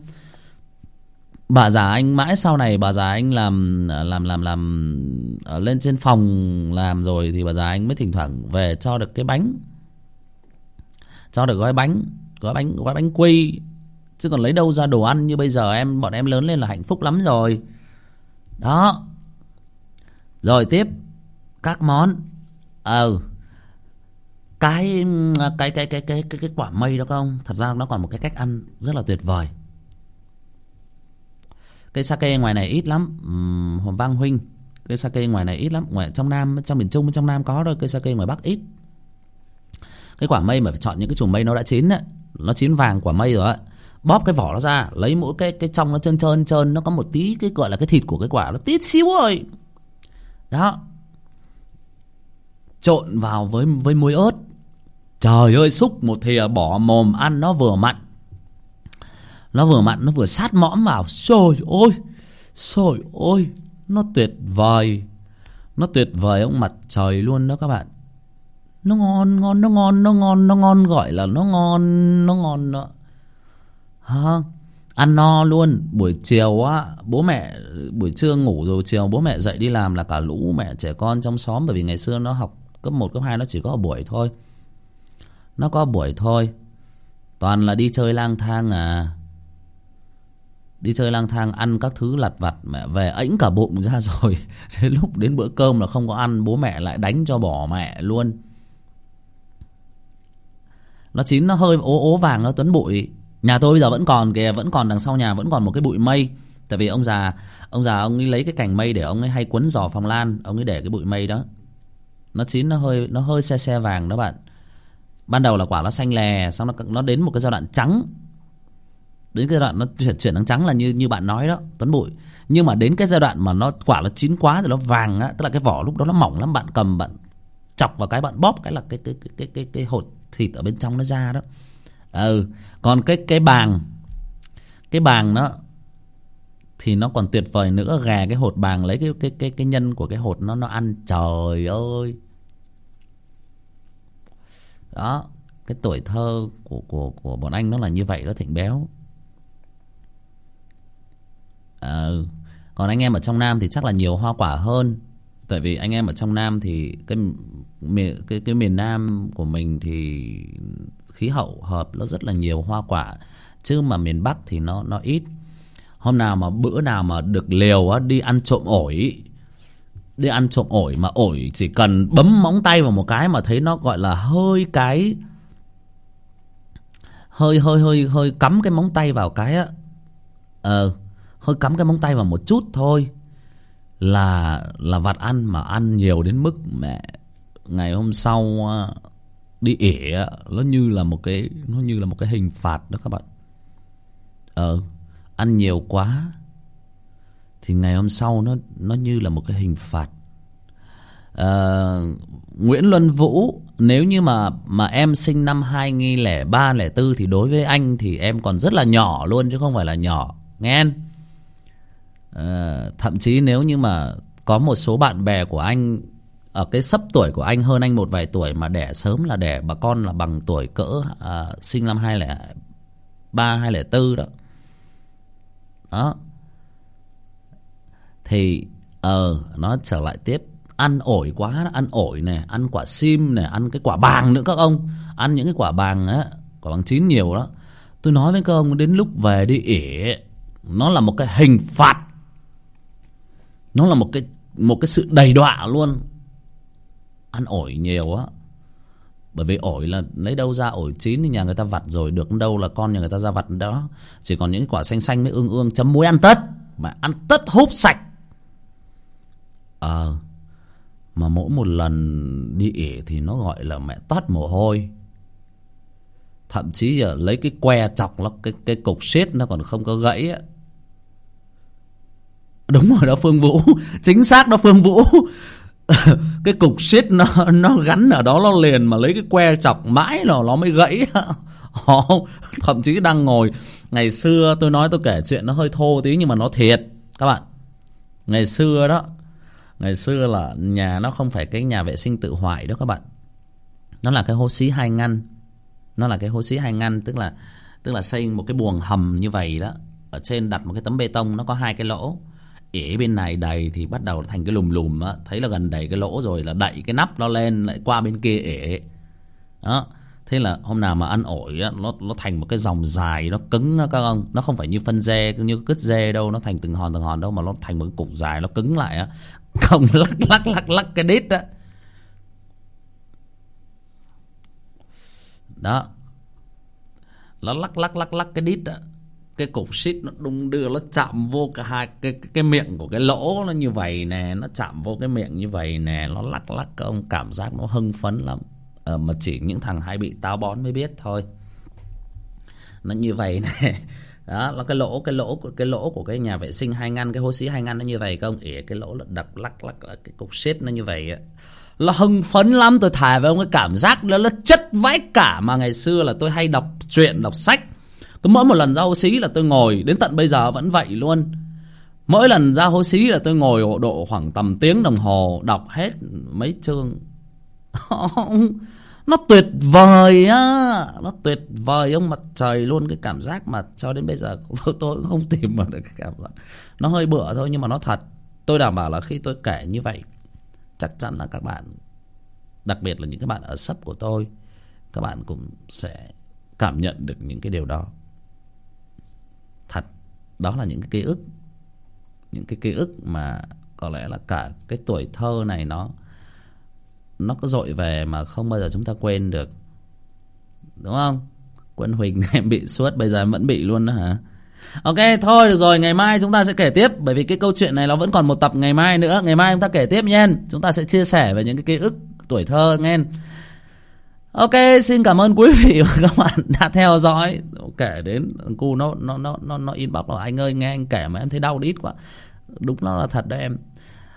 bà già anh mãi sau này bà già anh làm làm làm làm ở lên trên phòng làm rồi thì bà già anh mới thỉnh thoảng về cho được cái bánh. Cho được gói bánh gói bánh gói bánh quy. Chứ còn lấy đâu ra đồ ăn như bây giờ em, bọn em lớn lên là hạnh phúc lắm rồi. Đó. Rồi tiếp. Các món. Ờ. Cái cái cái cái cái cái cái quả mây đó không? Thật ra nó còn một cái cách ăn rất là tuyệt vời cây sake ngoài này ít lắm. Uhm, hồng vang huynh. Cây sake ngoài này ít lắm. Ngoài trong nam trong miền trung trong nam có thôi. Cây sake ngoài bắc ít. Cái quả mây mà phải chọn những cái chùm mây nó đã chín ấy, nó chín vàng quả mây rồi ấy. bóp cái vỏ nó ra lấy mỗi cái cái trong nó trơn trơn trơn nó có một tí cái gọi là cái thịt của cái quả nó tít xíu rồi đó. Trộn vào với với muối ớt. Trời ơi xúc một thìa bỏ mồm ăn nó vừa mặn nó vừa mặn, nó vừa sát mõm vào. Trời ơi Trời ơi Nó tuyệt vời. Nó tuyệt vời ông mặt trời luôn đó các bạn. Nó ngon ngon, Nó ngon nó ngon nó ngon, gọi là nó ngon Nó ngon đó. Hả? Ăn no luôn. Buổi chiều á, Bố mẹ, buổi trưa ngủ rồi, chiều bố mẹ dậy đi làm là cả lũ mẹ trẻ con trong xóm. Bởi vì ngày xưa nó học cấp 1 cấp 2 nó chỉ có buổi thôi. Nó có buổi thôi. Toàn là đi chơi lang thang à đi chơi lang thang, ăn các thứ lặt vặt, mẹ về ẫnh cả bụng ra <laughs> rồi. Đến lúc đến bữa cơm là không có ăn, bố mẹ lại đánh cho bỏ mẹ luôn. Nó chín, nó hơi ố ố vàng, nó tuấn bụi. Nhà tôi bây giờ vẫn còn kìa, vẫn còn đằng sau nhà, vẫn còn một cái bụi mây. Tại vì ông già ông già ông ấy lấy cái cành mây để ông ấy hay quấn giò phòng lan, ông ấy để cái bụi mây đó. Nó chín, nó hơi nó hơi xe xe vàng đó bạn. Ban đầu là quả nó xanh lè, xong nó nó đến một cái giai đoạn trắng đến cái đoạn nó chuyển chuyển sang trắng là như như bạn nói đó tuấn bụi. Nhưng mà đến cái giai đoạn mà nó quả nó chín quá rồi nó vàng á tức là cái vỏ lúc đó nó mỏng lắm bạn cầm bạn chọc vào cái bạn bóp cái là cái cái cái cái cái, cái hột thịt ở bên trong nó ra đó. Ừ còn cái cái bàng cái bàng nó thì nó còn tuyệt vời nữa gà cái hột bàng lấy cái cái cái cái nhân của cái hột nó nó ăn. Trời ơi! Đó cái tuổi thơ của của của bọn anh nó là như vậy đó thịnh béo ờ còn anh em ở trong nam thì chắc là nhiều hoa quả hơn. Tại vì anh em ở trong nam thì cái miền cái cái miền nam của mình thì khí hậu hợp, nó rất là nhiều hoa quả. Chứ mà miền bắc thì nó nó ít. Hôm nào mà bữa nào mà được liều á, đi ăn trộm ổi, đi ăn trộm ổi mà ổi chỉ cần bấm móng tay vào một cái mà thấy nó gọi là hơi cái, hơi hơi hơi hơi cắm cái móng tay vào cái á. Ờ hơi cắm cái móng tay vào một chút thôi. Là là vặt ăn mà ăn nhiều đến mức mẹ ngày hôm sau à, đi ỉa nó như là một cái nó như là một cái hình phạt đó các bạn. Ờ ăn nhiều quá thì ngày hôm sau nó nó như là một cái hình phạt. Ờ, Nguyễn Luân Vũ nếu như mà mà em sinh năm 2003 04 thì đối với anh thì em còn rất là nhỏ luôn chứ không phải là nhỏ. Nghe anh. Ờ, thậm chí nếu như mà có một số bạn bè của anh ở cái sấp tuổi của anh hơn anh một vài tuổi mà đẻ sớm là đẻ bà con là bằng tuổi cỡ uh, sinh năm hai lẻ ba hai lẻ tư đó. Đó. Thì ờ nó trở lại tiếp. Ăn ổi quá ăn ổi này ăn quả sim này ăn cái quả bàng nữa các ông. Ăn những cái quả bàng á quả bàng chín nhiều đó. Tôi nói với các ông đến lúc về đi ỉa nó là một cái hình phạt nó là một cái một cái sự đầy đọa luôn. Ăn ổi nhiều á. Bởi vì ổi là lấy đâu ra ổi chín thì nhà người ta vặt rồi được đâu là con nhà người ta ra vặt đó. Chỉ còn những quả xanh xanh mới ương ương chấm muối ăn tất. Mà ăn tất húp sạch. Ờ à, mà mỗi một lần đi ỉ thì nó gọi là mẹ toát mồ hôi. Thậm chí là lấy cái que chọc nó cái cái cục xếp nó còn không có gãy á đúng rồi đó, phương vũ. <laughs> Chính xác đó, phương vũ. <laughs> Cái cục shit nó nó gắn ở đó, nó liền mà lấy cái que chọc mãi là nó mới gãy. <laughs> Họ thậm chí đang ngồi. Ngày xưa tôi nói tôi kể chuyện nó hơi thô tí nhưng mà nó thiệt, các bạn. Ngày xưa đó, ngày xưa là nhà nó không phải cái nhà vệ sinh tự hoại đó các bạn. Nó là cái hố xí hai ngăn. Nó là cái hố xí hai ngăn, tức là tức là xây một cái buồng hầm như vậy đó. Ở trên đặt một cái tấm bê tông, nó có hai cái lỗ ỉ bên này đầy thì bắt đầu thành cái lùm lùm á. Thấy là gần đầy cái lỗ rồi là đậy cái nắp nó lên, lại qua bên kia ỉ đó. Thế là hôm nào mà ăn ổi á, nó nó thành một cái dòng dài, nó cứng đó các ông. Nó không phải như phân dê, như cứt dê đâu, nó thành từng hòn từng hòn đâu, mà nó thành một cái cục dài, nó cứng lại á. <laughs> Không, lắc lắc lắc lắc cái đít á. Đó. Nó lắc lắc lắc lắc cái đít á cái cục xít nó đung đưa nó chạm vô cả hai cái, cái cái miệng của cái lỗ nó như vậy nè nó chạm vô cái miệng như vậy nè nó lắc lắc các ông cảm giác nó hưng phấn lắm. Ờ, mà chỉ những thằng hay bị táo bón mới biết thôi. Nó như vậy nè. <laughs> Đó là cái lỗ cái lỗ của cái lỗ của cái nhà vệ sinh hai ngăn cái hố xí hai ngăn nó như vậy không? Ỉa cái lỗ là đập lắc lắc cái cục xít nó như vậy á. Nó hưng phấn lắm tôi thải với ông cái cảm giác đó nó chất vãi cả mà ngày xưa là tôi hay đọc truyện đọc sách cứ mỗi một lần ra hố xí là tôi ngồi đến tận bây giờ vẫn vậy luôn. Mỗi lần ra hố xí là tôi ngồi độ khoảng tầm tiếng đồng hồ đọc hết mấy chương. <laughs> Nó tuyệt vời á nó tuyệt vời ông mặt trời luôn. Cái cảm giác mà cho đến bây giờ <laughs> tôi, tôi cũng không tìm mà được cái cảm giác. Nó hơi bựa thôi nhưng mà nó thật. Tôi đảm bảo là khi tôi kể như vậy chắc chắn là các bạn đặc biệt là những các bạn ở sấp của tôi các bạn cũng sẽ cảm nhận được những cái điều đó đó là những cái ký ức. Những cái ký ức mà có lẽ là cả cái tuổi thơ này nó nó có dội về mà không bao giờ chúng ta quên được. Đúng không? Quân huỳnh <laughs> em bị suốt, bây giờ em vẫn bị luôn đó hả? Ok, thôi được rồi, ngày mai chúng ta sẽ kể tiếp, bởi vì cái câu chuyện này nó vẫn còn một tập ngày mai nữa. Ngày mai chúng ta kể tiếp nha. Chúng ta sẽ chia sẻ về những cái ký ức, tuổi thơ, nghe ok, xin cảm ơn quý vị và các bạn đã theo dõi. Kể đến cu nó nó nó nó nó inbox là anh ơi, nghe anh kể mà em thấy đau đít quá. Đúng nó là thật đấy em.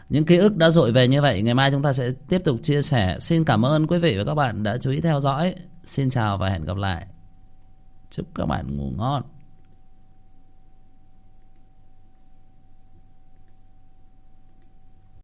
Những ký ức đã dội về như vậy, ngày mai chúng ta sẽ tiếp tục chia sẻ. Xin cảm ơn quý vị và các bạn đã chú ý theo dõi. Xin chào và hẹn gặp lại. Chúc các bạn ngủ ngon.